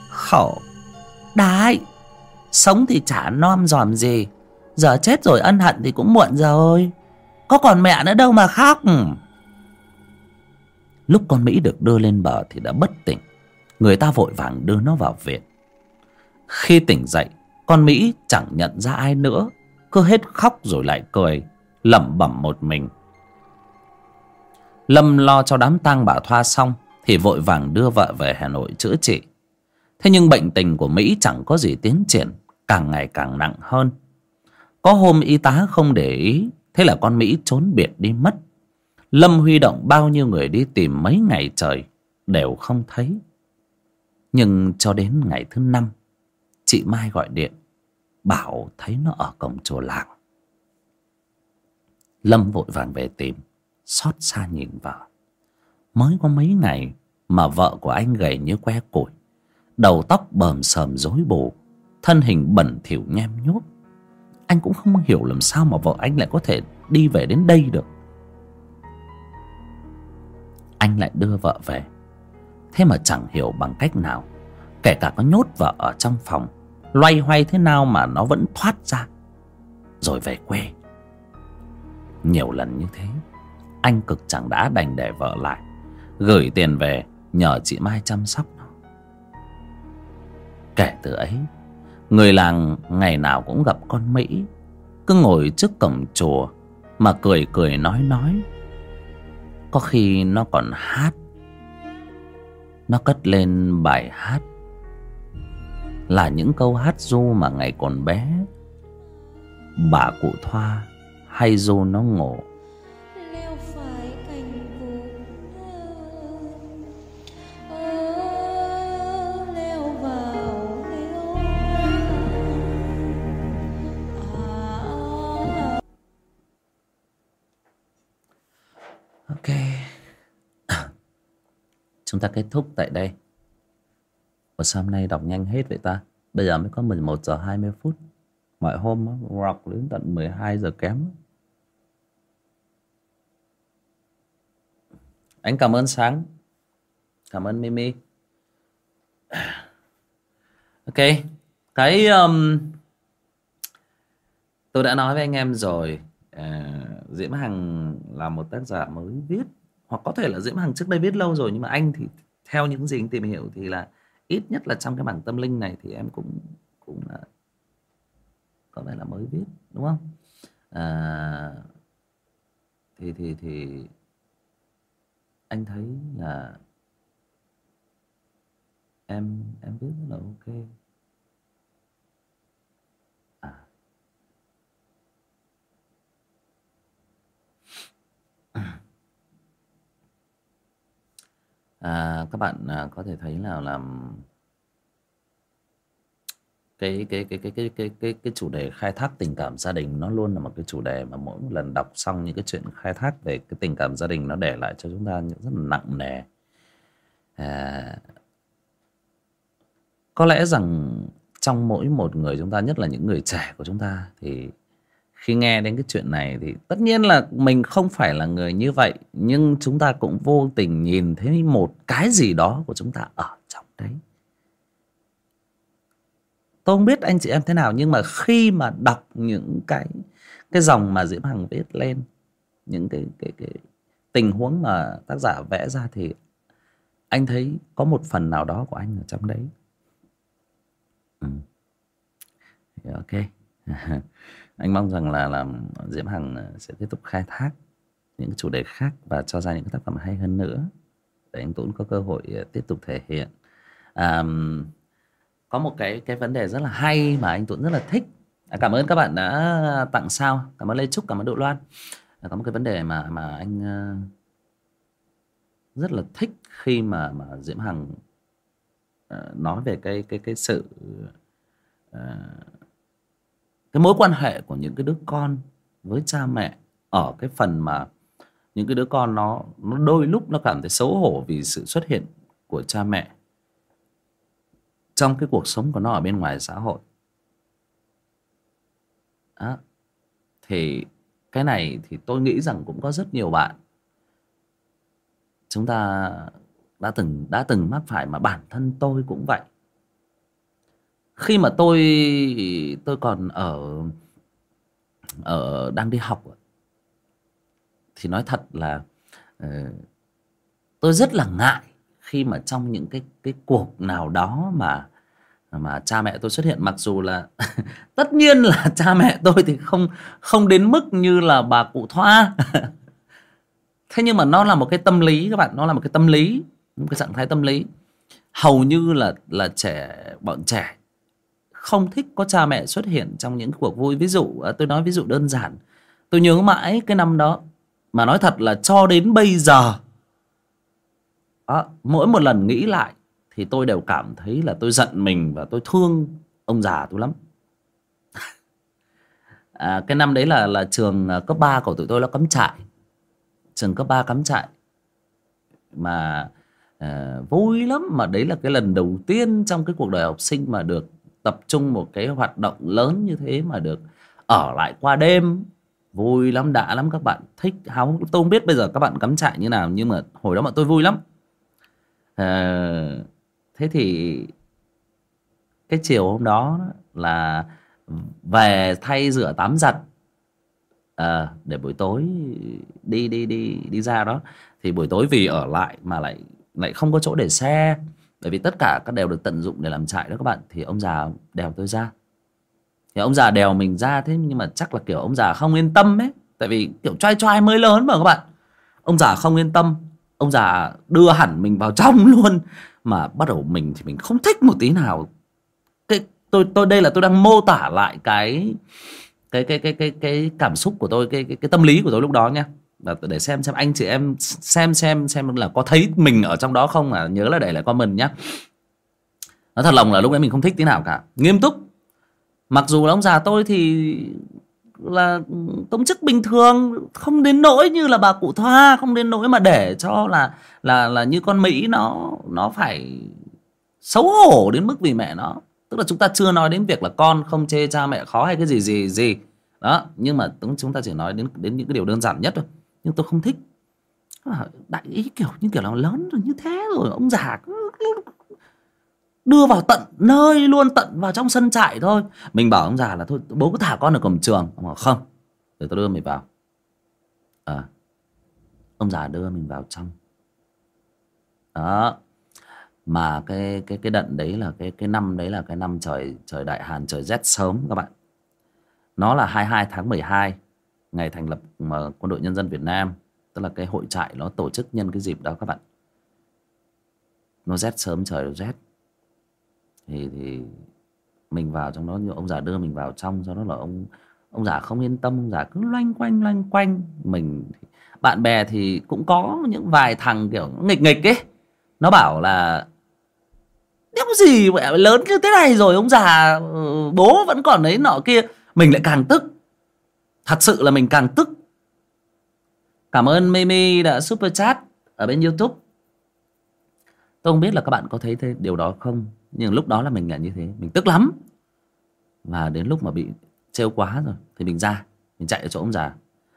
Khổ, Đại, Sống thì chả nom dòm gì. Giờ chết rồi, ân hận thì cũng muộn rồi Có còn mẹ nữa đâu mà khóc. Lúc con Mỹ được đưa lên bờ thì đã bất tỉnh. Người ta vội vàng đưa nó vào viện. Khi tỉnh dậy, Con Mỹ chẳng nhận ra ai nữa. Cứ hết khóc rồi lại cười, lẩm bẩm một mình. Lâm lo cho đám tang bà Thoa xong Thì vội vàng đưa vợ về Hà Nội chữa trị. Thế nhưng bệnh tình của Mỹ chẳng có gì tiến triển, Càng ngày càng nặng hơn. Có hôm y tá không để ý, Thế là con Mỹ trốn biệt đi mất. Lâm huy động bao nhiêu người đi tìm mấy ngày trời, Đều không thấy. Nhưng cho đến ngày thứ năm, Chị Mai gọi điện, Bảo thấy nó ở cổng chùa làng. Lâm vội vàng về tìm, Xót xa nhìn vợ. Mới có mấy ngày Mà vợ của anh gầy như que củi, Đầu tóc bờm sờm rối bù, Thân hình bẩn thỉu nhem nhút anh cũng không hiểu làm sao mà vợ anh lại có thể đi về đến đây được. Anh lại đưa vợ về. Thế mà chẳng hiểu bằng cách nào, Kể cả có nhốt vợ ở trong phòng, Loay hoay thế nào mà nó vẫn thoát ra, Rồi về quê. Nhiều lần như thế, Anh cực chẳng đã đành để vợ lại, Gửi tiền về Nhờ chị Mai chăm sóc nó. Kể từ ấy Người làng ngày nào cũng gặp con Mỹ. Cứ ngồi trước cổng chùa Mà cười cười nói nói. Có khi nó còn hát. Nó cất lên bài hát. Là những câu hát du mà ngày còn bé. Bà cụ Thoa hay du nó ngộ. Chúng ta kết thúc tại đây. Ủa sao hôm nay đọc nhanh hết vậy ta? Bây giờ mới có 11 giờ 20 phút. Mọi hôm rock đến tận 12 giờ kém Anh cảm ơn Sáng. Cảm ơn Mimi. Ok. Cái um, Tôi đã nói với anh em rồi. À, Diễm Hằng là một tác giả mới viết. Hoặc có thể là Diễm Hằng trước đây viết lâu rồi Nhưng mà anh thì theo những gì anh tìm hiểu Thì là ít nhất là trong cái bản tâm linh này Thì em cũng cũng là có vẻ là mới viết đúng không? À, thì thì thì anh thấy là em em viết rất là ok. À, các bạn à, có thể thấy là làm cái cái cái cái cái cái cái cái chủ đề khai thác tình cảm gia đình nó luôn là một cái chủ đề mà mỗi một lần đọc xong những cái chuyện khai thác về cái tình cảm gia đình nó để lại cho chúng ta những rất là nặng nề. À, có lẽ rằng trong mỗi một người chúng ta nhất là những người trẻ của chúng ta thì khi nghe đến cái chuyện này thì tất nhiên là mình không phải là người như vậy, nhưng chúng ta cũng vô tình nhìn thấy một cái gì đó của chúng ta ở trong đấy. Tôi không biết anh chị em thế nào, nhưng mà khi mà đọc những cái cái dòng mà diễm hằng viết lên, những cái cái cái tình huống mà tác giả vẽ ra thì anh thấy có một phần nào đó của anh ở trong đấy. Ừ. ok. anh mong rằng là làm diễm hằng ờ, sẽ tiếp tục khai thác những chủ đề khác và cho ra những tác phẩm hay hơn nữa để anh tuấn có cơ hội ờ, tiếp tục thể hiện. À, có một cái cái vấn đề rất là hay mà anh Tuấn rất là thích. À, cảm ơn các bạn đã tặng sao. Cảm ơn Lê Trúc cảm ơn Độ Loan. À, có một cái vấn đề mà mà anh uh, rất là thích khi mà mà Diễm Hằng uh, nói về cái cái cái sự uh, cái mối quan hệ của những cái đứa con với cha mẹ ở cái phần mà những cái đứa con nó nó đôi lúc nó cảm thấy xấu hổ vì sự xuất hiện của cha mẹ trong cái cuộc sống của nó ở bên ngoài xã hội. À, thì cái này thì tôi nghĩ rằng cũng có rất nhiều bạn chúng ta đã từng đã từng mắc phải mà bản thân tôi cũng vậy khi mà tôi tôi còn ở ở, đang đi học thì nói thật là ờ, tôi rất là ngại khi mà trong những cái cái cuộc nào đó mà mà cha mẹ tôi xuất hiện. Mặc dù là tất nhiên là cha mẹ tôi thì không không đến mức như là bà cụ thoa. Thế nhưng mà nó là một cái tâm lý các bạn, nó là một cái tâm lý, một cái trạng thái tâm lý. Hầu như là là trẻ, bọn trẻ không thích có cha mẹ xuất hiện trong những cuộc vui. Ví dụ à, tôi nói ví dụ đơn giản. Tôi nhớ mãi cái năm đó mà nói thật là cho đến bây giờ à, mỗi một lần nghĩ lại thì tôi đều cảm thấy là tôi giận mình và tôi thương ông già tôi lắm. À, cái năm đấy là là trường à, cấp 3 của tụi tôi là cắm trại. Trường cấp 3 cắm trại. Mà à, vui lắm mà đấy là cái lần đầu tiên trong cái cuộc đời học sinh mà được tập trung một cái hoạt động lớn như thế mà được ở lại qua đêm. Vui lắm đã lắm các bạn. Thích háo tôi không biết bây giờ các bạn cắm trại như nào nhưng mà hồi đó mà tôi vui lắm. À, thế thì cái chiều hôm đó là về thay rửa tắm giặt. À, để buổi tối đi đi đi đi ra đó. Thì buổi tối vì ở lại mà lại lại không có chỗ để xe bởi vì tất cả các đều được tận dụng để làm trại đó các bạn. Thì ông già đèo tôi ra. Thì ông già đèo mình ra thế nhưng mà chắc là kiểu ông già không yên tâm ấy. Tại vì kiểu trai trai mới lớn mà các bạn. Ông già không yên tâm. Ông già đưa hẳn mình vào trong luôn. Mà bắt đầu mình thì mình không thích một tí nào. Cái tôi tôi đây là tôi đang mô tả lại cái cái cái cái cái cái cảm xúc của tôi cái cái, cái tâm lý của tôi lúc đó nha để xem xem anh chị em xem xem xem là có thấy mình ở trong đó không à nhớ là để lại comment nhá. Nói thật lòng là lúc ấy mình không thích tí nào cả. Nghiêm túc. Mặc dù là ông già tôi thì là công chức bình thường, không đến nỗi như là bà cụ thoa, không đến nỗi mà để cho là là là như con mỹ nó nó phải xấu hổ đến mức vì mẹ nó. Tức là chúng ta chưa nói đến việc là con không chê cha mẹ khó hay cái gì gì gì. Đó, nhưng mà chúng ta chỉ nói đến đến những cái điều đơn giản nhất thôi nhưng tôi không thích. Đại ý kiểu như kiểu là lớn rồi như thế rồi ông già cứ, đưa vào tận nơi luôn tận vào trong sân trại thôi. Mình bảo ông già là thôi bố cứ thả con ở cổng trường. Ông bảo không để tôi đưa mày vào. À, ông già đưa mình vào trong. Đó mà cái cái cái đận đấy là cái cái năm đấy là cái năm trời trời đại hàn trời rét sớm các bạn. Nó là 22 tháng 12 ngày thành lập, mà quân đội nhân dân Việt Nam, tức là cái hội trại nó tổ chức nhân cái dịp đó các bạn. Nó rét sớm, trời nó rét. Thì thì mình vào trong đó như ông già đưa mình vào trong, sau đó là ông ông già không yên tâm, ông già cứ loanh quanh loanh quanh. Mình bạn bè thì cũng có những vài thằng kiểu nghịch nghịch ấy. Nó bảo là nếu gì vậy lớn như thế này rồi, ông già ừ, bố vẫn còn đấy nọ kia. Mình lại càng tức thật sự là mình càng tức. Cảm ơn Mimi đã super chat ở bên YouTube. Tôi không biết là các bạn có thấy thế điều đó không nhưng lúc đó là mình là như thế. Mình tức lắm. Và đến lúc mà bị trêu quá rồi thì mình ra mình chạy ở chỗ ông già.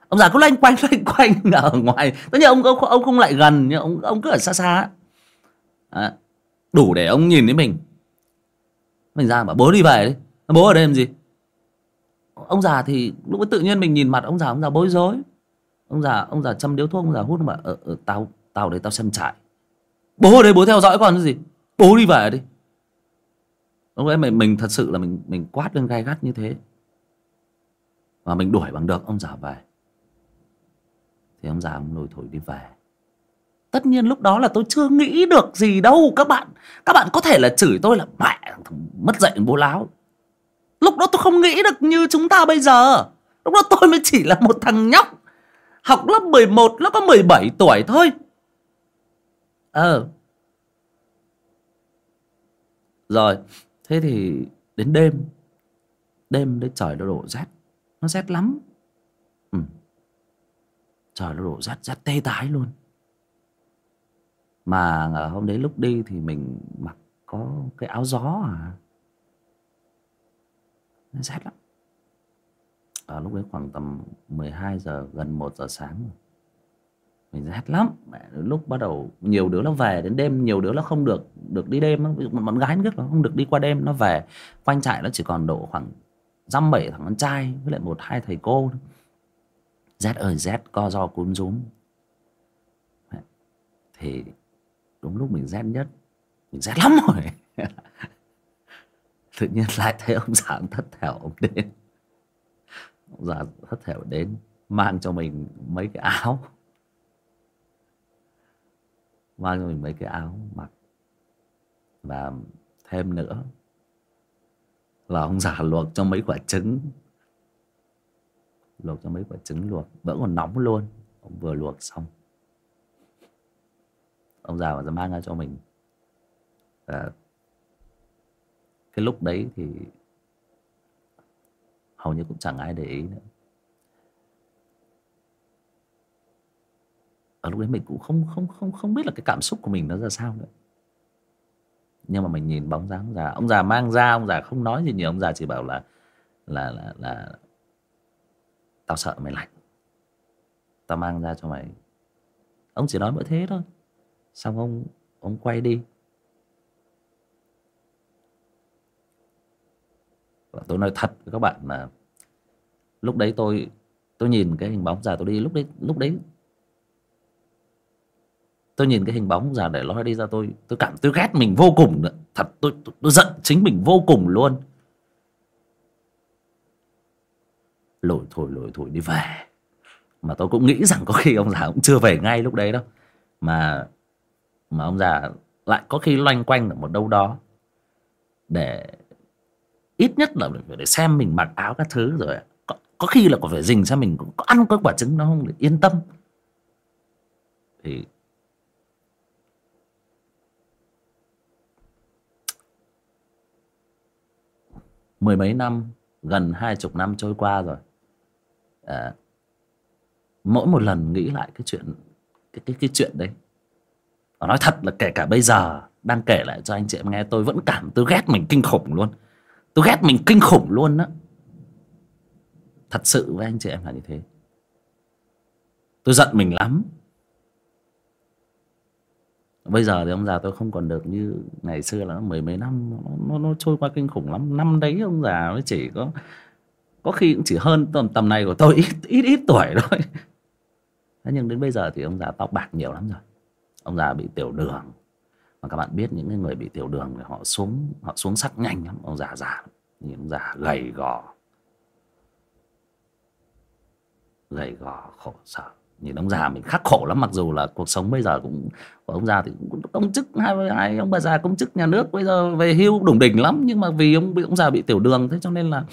Ông già cứ loanh quanh loanh quanh ở ngoài. Tất nhiên ông ông, ông không lại gần nhưng ông ông cứ ở xa xa. À, đủ để ông nhìn thấy mình. Mình ra bảo bố đi về đi. Bố ở đây làm gì? Ông già thì lúc ấy tự nhiên mình nhìn mặt ông già ông già bối rối. Ông già ông già châm điếu thuốc ông già hút mà ở, ở tao tao đây tao xem trại. Bố ở đây bố theo dõi còn cái gì? Bố đi về đi. Lúc đấy mình mình thật sự là mình mình quát lên gai gắt như thế. Và mình đuổi bằng được ông già về. Thì ông già ông lùi thổi đi về. Tất nhiên lúc đó là tôi chưa nghĩ được gì đâu các bạn. Các bạn có thể là chửi tôi là mẹ mất dạy bố láo lúc đó tôi không nghĩ được như chúng ta bây giờ. Lúc đó tôi mới chỉ là một thằng nhóc, học lớp 11 nó có 17 tuổi thôi. Ờ. Rồi, thế thì đến đêm đêm đấy trời nó đổ rét. Nó rét lắm. Ừ. trời nó đổ rét rét tê tái luôn. Mà hôm đấy lúc đi thì mình mặc có cái áo gió à rét lắm. Ở lúc đấy khoảng tầm 12 giờ, gần 1 giờ sáng rồi. Mình rét lắm. Lúc bắt đầu nhiều đứa nó về đến đêm, nhiều đứa nó không được được đi đêm ví dụ một con gái nó là không được đi qua đêm, nó về. Quanh trại nó chỉ còn độ khoảng dăm bảy thằng con trai với lại một, hai thầy cô rét ơi, rét, co do cúm rúm. Thì đúng lúc mình rét nhất. Mình rét lắm rồi. tự nhiên lại thấy ông già thất thểu ông đến. Ông già thất thểu đến, mang cho mình mấy cái áo. Mang cho mình mấy cái áo mặc. Và thêm nữa là ông già luộc cho mấy quả trứng. Luộc cho mấy quả trứng luộc, vẫn còn nóng luôn. Ông vừa luộc xong. Ông già mà mang ra cho mình. Và cái lúc đấy thì hầu như cũng chẳng ai để ý nữa. Ở lúc đấy mình cũng không không không không biết là cái cảm xúc của mình nó ra sao nữa. Nhưng mà mình nhìn bóng dáng ông già ông già mang ra, ông già không nói gì nhiều, ông già chỉ bảo là là là là, tao sợ mày lạnh. Tao mang ra cho mày. Ông chỉ nói mỗi thế thôi. Xong ông ông quay đi và tôi nói thật với các bạn là lúc đấy tôi tôi nhìn cái hình bóng già tôi đi lúc đấy lúc đấy tôi nhìn cái hình bóng già để nó đi ra tôi tôi cảm tôi ghét mình vô cùng nữa. Thật tôi, tôi tôi giận chính mình vô cùng luôn. Lủi thổi lủi thổi đi về. Mà tôi cũng nghĩ rằng có khi ông già cũng chưa về ngay lúc đấy đâu. Mà mà ông già lại có khi loanh quanh ở một đâu đó để ít nhất là để xem mình mặc áo các thứ rồi có, có khi là còn phải dình xem mình có ăn có quả trứng nó không? Để yên tâm. Thì mười mấy năm gần hai chục năm trôi qua rồi. À, mỗi một lần nghĩ lại cái chuyện cái cái cái chuyện đấy nói thật là kể cả bây giờ đang kể lại cho anh chị em nghe tôi vẫn cảm tôi ghét mình kinh khủng luôn tôi ghét mình kinh khủng luôn đó thật sự với anh chị em là như thế. Tôi giận mình lắm. Bây giờ thì ông già tôi không còn được như ngày xưa là mười mấy năm. Nó, nó, nó trôi qua kinh khủng lắm. Năm đấy ông già mới chỉ có có khi cũng chỉ hơn tầm tầm này của tôi ít ít ít tuổi thôi. Thế nhưng đến bây giờ thì ông già tóc bạc nhiều lắm rồi. Ông già bị tiểu đường mà các bạn biết những cái người bị tiểu đường thì họ xuống họ xuống sắc nhanh lắm, ông già già nhìn ông già gầy gò. Gầy gò, khổ sở nhìn ông già mình khắc khổ lắm, mặc dù là cuộc sống bây giờ cũng, của ông già thì cũng công chức, hai hai ông bà già công chức nhà nước bây giờ về hưu đủng đỉnh lắm, nhưng mà vì ông bị, ông già bị tiểu đường, thế cho nên là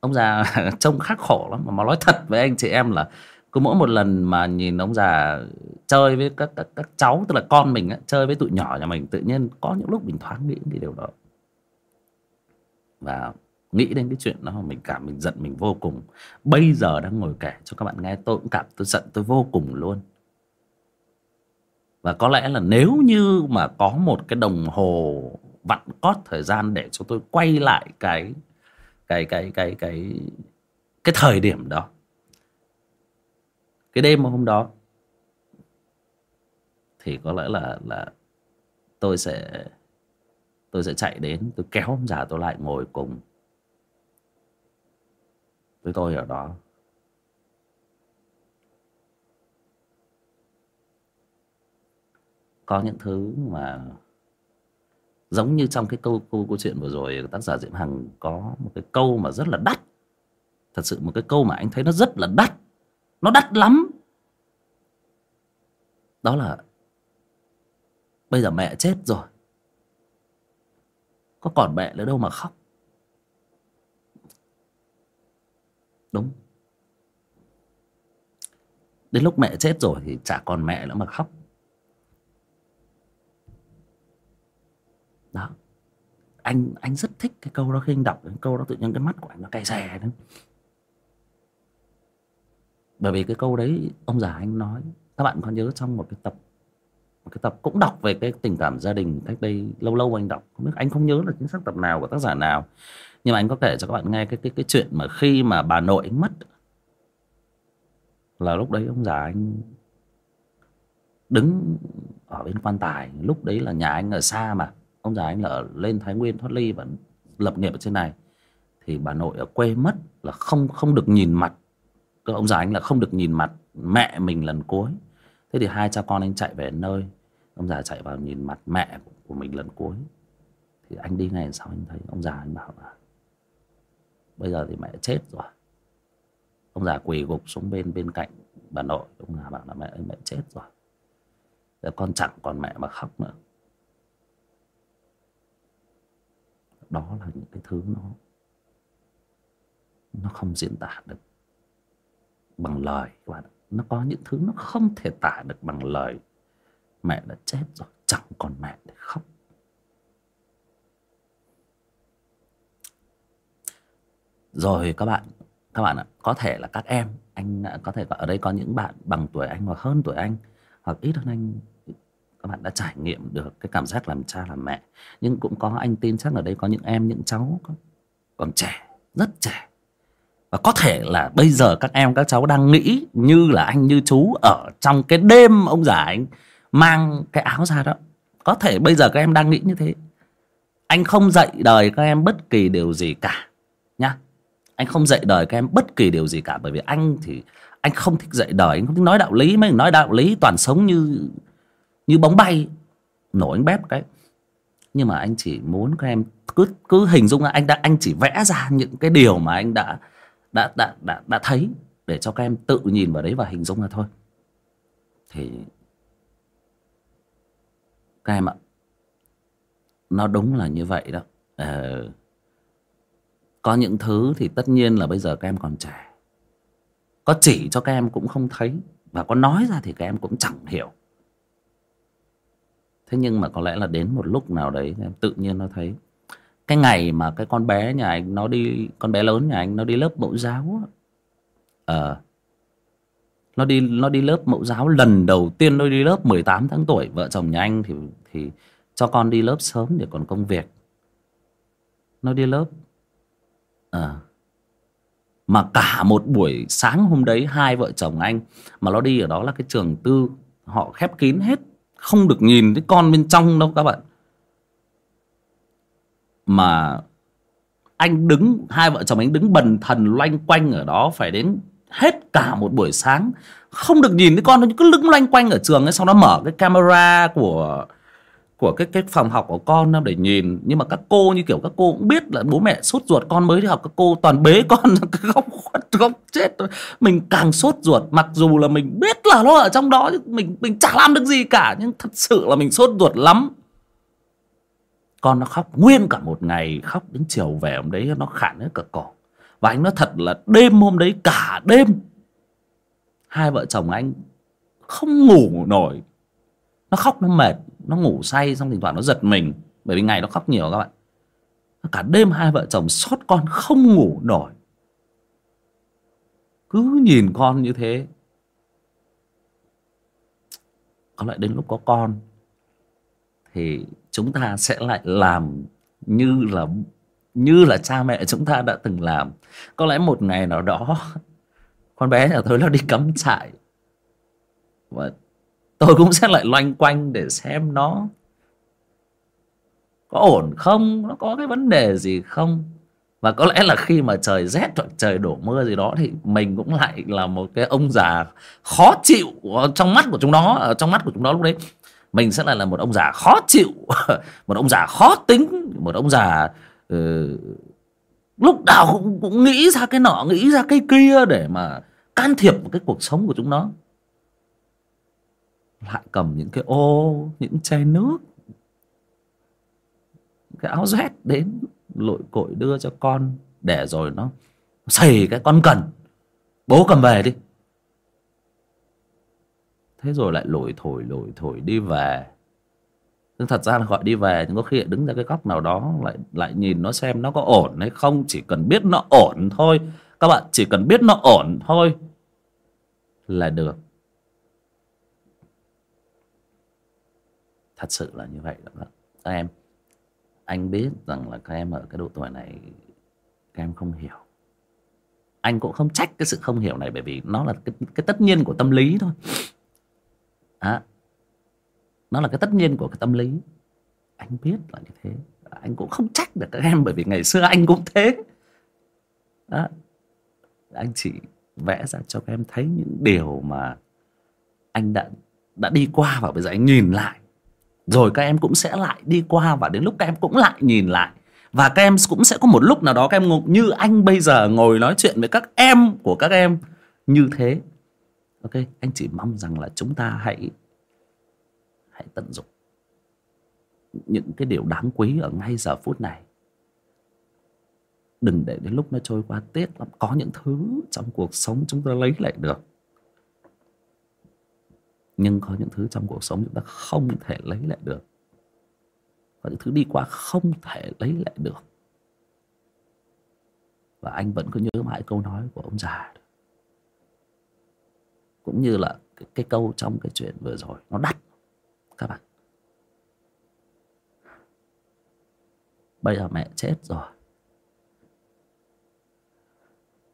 ông già trông khắc khổ lắm. Mà nói thật với anh chị em là cứ mỗi một lần mà nhìn ông già chơi với các các, các cháu tức là con mình á, chơi với tụi nhỏ nhà mình tự nhiên có những lúc mình thoáng nghĩ đi điều đó. Và nghĩ đến cái chuyện đó mình cảm mình giận mình vô cùng. Bây giờ đang ngồi kể cho các bạn nghe tôi cũng cảm tôi giận tôi vô cùng luôn. Và có lẽ là nếu như mà có một cái đồng hồ vặn cót thời gian để cho tôi quay lại cái cái cái cái cái cái thời điểm đó cái đêm hôm đó thì có lẽ là là tôi sẽ tôi sẽ chạy đến, tôi kéo ông già tôi lại ngồi cùng với tôi ở đó. Có những thứ mà giống như trong cái câu câu câu chuyện vừa rồi, tác giả diễm hằng có một cái câu mà rất là đắt. Thật sự một cái câu mà anh thấy nó rất là đắt. Nó đắt lắm đó là bây giờ mẹ chết rồi. Có còn mẹ nữa đâu mà khóc. Đúng. Đến lúc mẹ chết rồi thì chả còn mẹ nữa mà khóc. Đó. Anh anh rất thích cái câu đó khi anh đọc, cái câu đó tự nhiên cái mắt của anh nó cay xè nữa bởi vì cái câu đấy ông già anh nói các bạn có nhớ trong một cái tập, một cái tập cũng đọc về cái tình cảm gia đình cách đây lâu lâu anh đọc. Không biết, anh không nhớ là chính xác tập nào của tác giả nào, nhưng mà anh có kể cho các bạn nghe cái cái cái chuyện mà khi mà bà nội anh mất là lúc đấy ông già anh đứng ở bên quan tài. Lúc đấy là nhà anh ở xa mà. Ông già anh là ở lên thái nguyên, thoát ly và lập nghiệp ở trên này. Thì bà nội ở quê mất là không không được nhìn mặt. Ông già anh là không được nhìn mặt mẹ mình lần cuối. Thế thì hai cha con anh chạy về nơi, ông già chạy vào nhìn mặt mẹ của mình lần cuối. Thì anh đi ngay sau anh thấy, ông già anh bảo là, bây giờ thì mẹ chết rồi. Ông già quỳ gục xuống bên bên cạnh bà nội. Ông già bảo là, mẹ ơi, mẹ chết rồi. Để con chẳng còn mẹ mà khóc nữa. Đó là những cái thứ nó nó không diễn tả được bằng lời các bạn. ạ nó có những thứ nó không thể tả được bằng lời. Mẹ đã chết rồi, chẳng còn mẹ để khóc. Rồi các bạn các bạn ạ, có thể là các em, anh đã- có thể ở đây có những bạn bằng tuổi anh hoặc hơn tuổi anh, hoặc ít hơn anh, các bạn đã trải nghiệm được cái cảm giác làm cha làm mẹ. Nhưng cũng có, anh tin chắc ở đây có những em, những cháu còn trẻ, rất trẻ và có thể là bây giờ các em, các cháu đang nghĩ như là anh, như chú ở trong cái đêm ông già anh mang cái áo ra đó. Có thể bây giờ các em đang nghĩ như thế. Anh không dạy đời các em bất kỳ điều gì cả, nhá. Anh không dạy đời các em bất kỳ điều gì cả, bởi vì anh thì, anh không thích dạy đời, anh không thích nói đạo lý, mấy nói đạo lý toàn sống như như bóng bay, nổ anh bép cái nhưng mà anh chỉ muốn các em cứ cứ hình dung là anh đã, anh chỉ vẽ ra những cái điều mà anh đã đã đã đã đã thấy để cho các em tự nhìn vào đấy và hình dung ra thôi. Thì các em ạ nó đúng là như vậy đó. Ờ, có những thứ thì tất nhiên là bây giờ các em còn trẻ. Có chỉ cho các em cũng không thấy và có nói ra thì các em cũng chẳng hiểu. Thế nhưng mà có lẽ là đến một lúc nào đấy các em tự nhiên nó thấy cái ngày mà cái con bé nhà anh nó đi, con bé lớn nhà anh nó đi lớp mẫu giáo á. ờ nó đi nó đi lớp mẫu giáo lần đầu tiên nó đi lớp 18 tháng tuổi, vợ chồng nhà anh thì thì cho con đi lớp sớm để còn công việc nó đi lớp ờ mà cả một buổi sáng hôm đấy hai vợ chồng anh mà nó đi ở đó là cái trường tư, họ khép kín hết, không được nhìn thấy con bên trong đâu các bạn mà anh đứng, hai vợ chồng anh đứng bần thần loanh quanh ở đó phải đến hết cả một buổi sáng. Không được nhìn thấy con nó cứ lững loanh quanh ở trường ấy, sau đó mở cái camera của của cái cái phòng học của con ra để nhìn. Nhưng mà các cô như kiểu các cô cũng biết là bố mẹ sốt ruột, con mới đi học, các cô toàn bế con khóc góc chết mình càng sốt ruột, mặc dù là mình biết là nó ở trong đó, nhưng mình mình chả làm được gì cả, nhưng thật sự là mình sốt ruột lắm con nó khóc nguyên cả một ngày, khóc đến chiều về, hôm đấy nó khản hết cả cổ và anh nói thật là đêm hôm đấy, cả đêm, hai vợ chồng anh không ngủ nổi. Nó khóc nó mệt, nó ngủ say, xong thỉnh thoảng nó giật mình, bởi vì ngày nó khóc nhiều các bạn. Cả đêm hai vợ chồng xót con không ngủ nổi. Cứ nhìn con như thế. Có lẽ đến lúc có con, thì chúng ta sẽ lại làm như là như là cha mẹ chúng ta đã từng làm. Có lẽ một ngày nào đó, con bé nhà tôi nó đi cắm trại. Và tôi cũng sẽ lại loanh quanh để xem nó có ổn không, nó có cái vấn đề gì không. Và có lẽ là khi mà trời rét hoặc trời đổ mưa gì đó thì mình cũng lại là một cái ông già khó chịu trong mắt của chúng nó, ở trong mắt của chúng nó lúc đấy mình sẽ là, là một ông già khó chịu một ông già khó tính một ông già uh, lúc nào cũng, cũng nghĩ ra cái nọ nghĩ ra cái kia để mà can thiệp vào cái cuộc sống của chúng nó. Lại cầm những cái ô những chai nước cái áo rét đến lội cội đưa cho con để rồi nó xầy cái con cần. Bố cầm về đi thế rồi lại lội thổi lội thổi đi về. Nhưng thật ra là gọi đi về nhưng có khi lại đứng ra cái góc nào đó lại lại nhìn nó xem nó có ổn hay không. Chỉ cần biết nó ổn thôi. Các bạn chỉ cần biết nó ổn thôi là được. Thật sự là như vậy đó. Các em anh biết rằng là các em ở cái độ tuổi này các em không hiểu. Anh cũng không trách cái sự không hiểu này bởi vì nó là cái, cái tất nhiên của tâm lý thôi à, nó là cái tất nhiên của cái tâm lý. Anh biết là như thế. Anh cũng không trách được các em bởi vì ngày xưa anh cũng thế. Đó. anh chỉ vẽ ra cho các em thấy những điều mà anh đã đã đi qua và bây giờ anh nhìn lại. Rồi các em cũng sẽ lại đi qua và đến lúc các em cũng lại nhìn lại. Và các em cũng sẽ có một lúc nào đó các em như anh bây giờ ngồi nói chuyện với các em của các em như thế ok, anh chỉ mong rằng là chúng ta hãy hãy tận dụng những cái điều đáng quý ở ngay giờ phút này. Đừng để đến lúc nó trôi qua tiếc lắm. Có những thứ trong cuộc sống chúng ta lấy lại được. Nhưng có những thứ trong cuộc sống chúng ta không thể lấy lại được. Có những thứ đi qua không thể lấy lại được. Và anh vẫn cứ nhớ mãi câu nói của ông già cũng như là cái, cái câu trong cái chuyện vừa rồi. Nó đắt các bạn. Bây giờ mẹ chết rồi.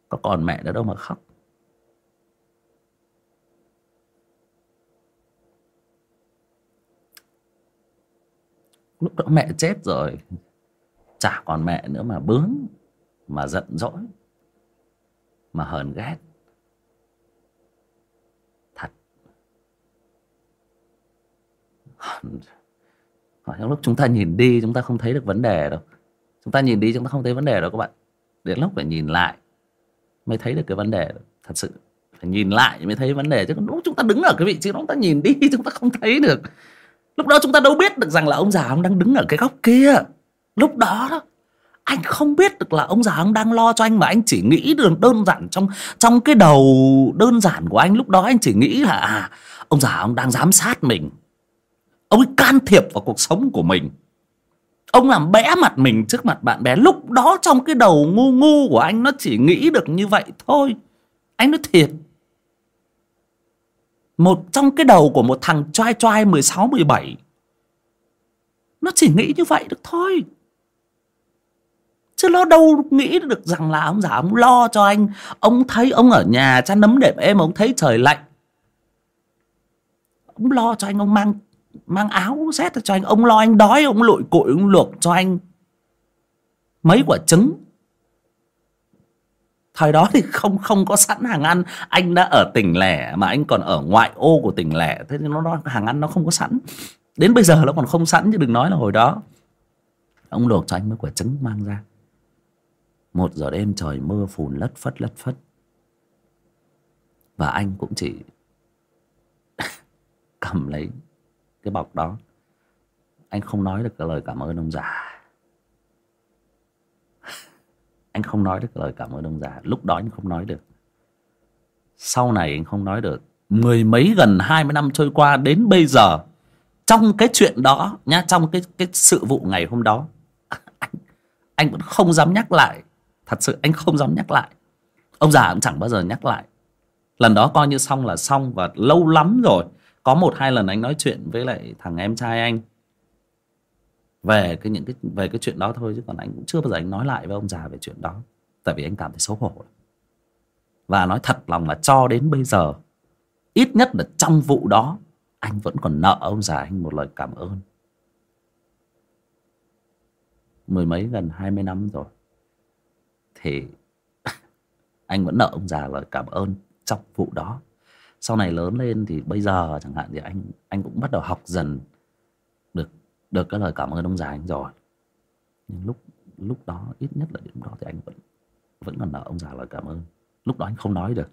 Có còn mẹ nữa đâu mà khóc. Lúc đó mẹ chết rồi chả còn mẹ nữa mà bướng mà giận dỗi mà hờn ghét thật trong lúc chúng ta nhìn đi, chúng ta không thấy được vấn đề đâu. Chúng ta nhìn đi, chúng ta không thấy vấn đề đâu các bạn. Đến lúc phải nhìn lại mới thấy được cái vấn đề thật sự. Phải nhìn lại mới thấy vấn đề, chứ lúc chúng ta đứng ở cái vị trí đó, chúng ta nhìn đi, chúng ta không thấy được. Lúc đó chúng ta đâu biết được rằng là ông già ông đang đứng ở cái góc kia. Lúc đó đó, anh không biết được là ông già ông đang lo cho anh mà anh chỉ nghĩ được đơn giản trong trong cái đầu đơn giản của anh. Lúc đó anh chỉ nghĩ là à ông già ông đang giám sát mình ông ấy can thiệp vào cuộc sống của mình. Ông làm bẽ mặt mình trước mặt bạn bè. Lúc đó trong cái đầu ngu ngu của anh nó chỉ nghĩ được như vậy thôi. Anh nói thiệt. Một trong cái đầu của một thằng trai trai 16, 17 nó chỉ nghĩ như vậy được thôi. Chứ nó đâu nghĩ được rằng là ông già ông lo cho anh. Ông thấy ông ở nhà chăn nấm đệm êm ông thấy trời lạnh. Ông lo cho anh ông mang mang áo rét cho anh. Ông lo anh đói ông lội cội ông luộc cho anh mấy quả trứng. Thời đó thì không không có sẵn hàng ăn. Anh đã ở tỉnh lẻ mà anh còn ở ngoại ô của tỉnh lẻ. Thế nên nó, nó hàng ăn nó không có sẵn. Đến bây giờ nó còn không sẵn chứ đừng nói là hồi đó. Ông luộc cho anh mấy quả trứng mang ra. Một giờ đêm trời mưa phùn lất phất lất phất. Và anh cũng chỉ cầm lấy cái bọc đó. Anh không nói được cái lời cảm ơn ông già. Anh không nói được cái lời cảm ơn ông già. Lúc đó anh không nói được. Sau này anh không nói được. Mười mấy gần hai mươi năm trôi qua đến bây giờ, trong cái chuyện đó nhá, trong cái cái sự vụ ngày hôm đó, anh anh vẫn không dám nhắc lại. Thật sự anh không dám nhắc lại. Ông già cũng chẳng bao giờ nhắc lại. Lần đó coi như xong là xong và lâu lắm rồi có một hai lần anh nói chuyện với lại thằng em trai anh. Về cái những cái, về cái chuyện đó thôi, chứ còn anh cũng chưa bao giờ anh nói lại với ông già về chuyện đó. Tại vì anh cảm thấy xấu hổ. Và nói thật lòng là cho đến bây giờ, ít nhất là trong vụ đó, anh vẫn còn nợ ông già anh một lời cảm ơn. Mười mấy gần hai mươi năm rồi, thì anh vẫn nợ ông già lời cảm ơn trong vụ đó sau này lớn lên thì bây giờ chẳng hạn thì anh anh cũng bắt đầu học dần được được cái lời cảm ơn ông già anh rồi. Nhưng lúc lúc đó, ít nhất là điểm đó thì anh vẫn vẫn còn nợ ông già lời cảm ơn. Lúc đó anh không nói được.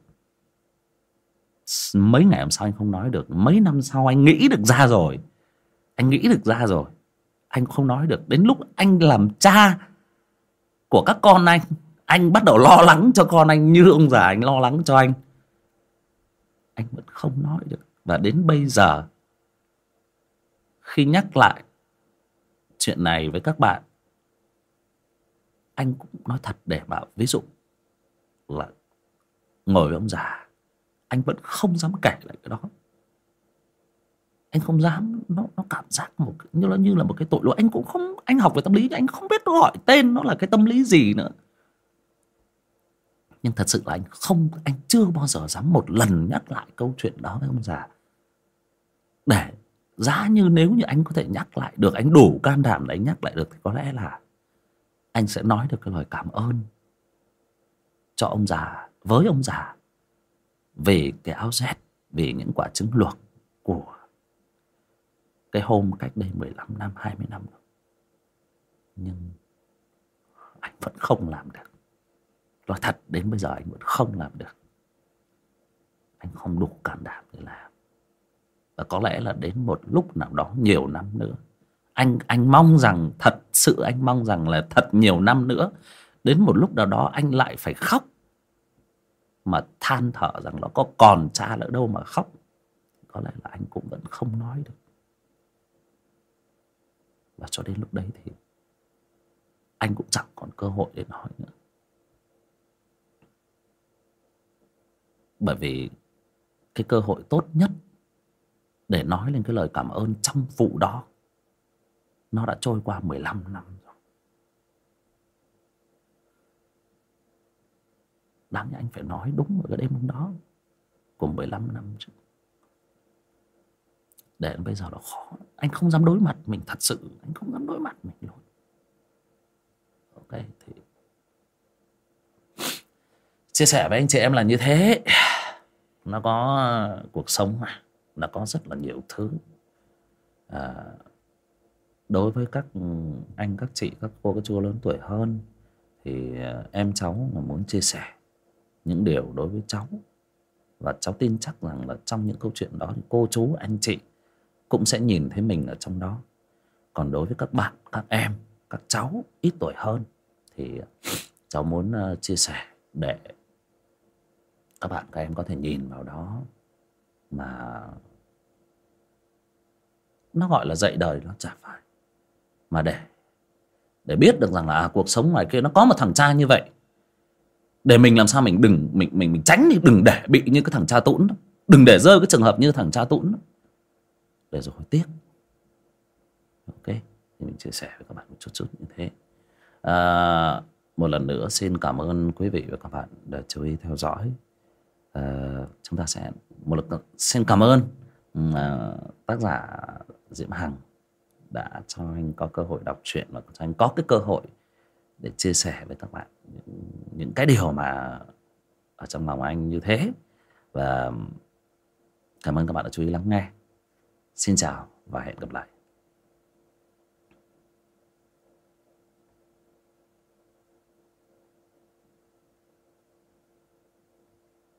Mấy ngày hôm sau anh không nói được. Mấy năm sau anh nghĩ được ra rồi. Anh nghĩ được ra rồi. Anh không nói được. Đến lúc anh làm cha của các con anh anh bắt đầu lo lắng cho con anh như ông già anh lo lắng cho anh anh vẫn không nói được. Và đến bây giờ, khi nhắc lại chuyện này với các bạn, anh cũng nói thật để bảo, ví dụ là ngồi với ông già, anh vẫn không dám kể lại cái đó. Anh không dám, nó nó cảm giác một như là như là một cái tội lỗi. Anh cũng không, anh học về tâm lý, anh không biết gọi tên nó là cái tâm lý gì nữa nhưng thật sự là anh không, anh chưa bao giờ dám một lần nhắc lại câu chuyện đó với ông già để, giá như nếu như anh có thể nhắc lại được, anh đủ can đảm để anh nhắc lại được thì có lẽ là anh sẽ nói được cái lời cảm ơn cho ông già, với ông già, về cái áo rét vì những quả trứng luộc của cái hôm cách đây 15 năm 20 năm rồi. nhưng anh vẫn không làm được nói thật, đến bây giờ anh vẫn không làm được. Anh không đủ can đảm để làm. Và có lẽ là đến một lúc nào đó, nhiều năm nữa, anh anh mong rằng, thật sự anh mong rằng là thật nhiều năm nữa, đến một lúc nào đó anh lại phải khóc. Mà than thở rằng nó có còn cha nữa đâu mà khóc. Có lẽ là anh cũng vẫn không nói được. Và cho đến lúc đấy thì anh cũng chẳng còn cơ hội để nói nữa. Bởi vì cái cơ hội tốt nhất để nói lên cái lời cảm ơn trong vụ đó, nó đã trôi qua 15 năm rồi. Đáng nhẽ anh phải nói đúng vào cái đêm hôm đó của 15 năm trước. Để đến bây giờ nó khó. Anh không dám đối mặt mình thật sự. Anh không dám đối mặt mình luôn. Ok, thì chia sẻ với anh chị em là như thế. Nó có ờ, cuộc sống mà. Nó có rất là nhiều thứ. À, đối với các ừ, anh các chị các cô các chú lớn tuổi hơn thì ờ, em cháu mà muốn chia sẻ những điều đối với cháu. Và cháu tin chắc rằng là trong những câu chuyện đó thì cô chú anh chị cũng sẽ nhìn thấy mình ở trong đó. Còn đối với các bạn các em các cháu ít tuổi hơn thì ờ, cháu muốn chia sẻ để các bạn các em có thể nhìn vào đó mà nó gọi là dạy đời nó chả phải mà để để biết được rằng là à, cuộc sống ngoài kia nó có một thằng cha như vậy để mình làm sao mình đừng mình mình mình tránh đi đừng để bị như cái thằng cha tũn đó. đừng để rơi cái trường hợp như thằng cha tũn đó. để rồi tiếc ok thì mình chia sẻ với các bạn một chút chút như thế à, một lần nữa xin cảm ơn quý vị và các bạn đã chú ý theo dõi Ờ, chúng ta sẽ một lần xin cảm ơn uh, tác giả diễm hằng đã cho anh có cơ hội đọc truyện và cho anh có cái cơ hội để chia sẻ với các bạn những, những cái điều mà ở trong lòng anh như thế. Và cảm ơn các bạn đã chú ý lắng nghe. Xin chào và hẹn gặp lại.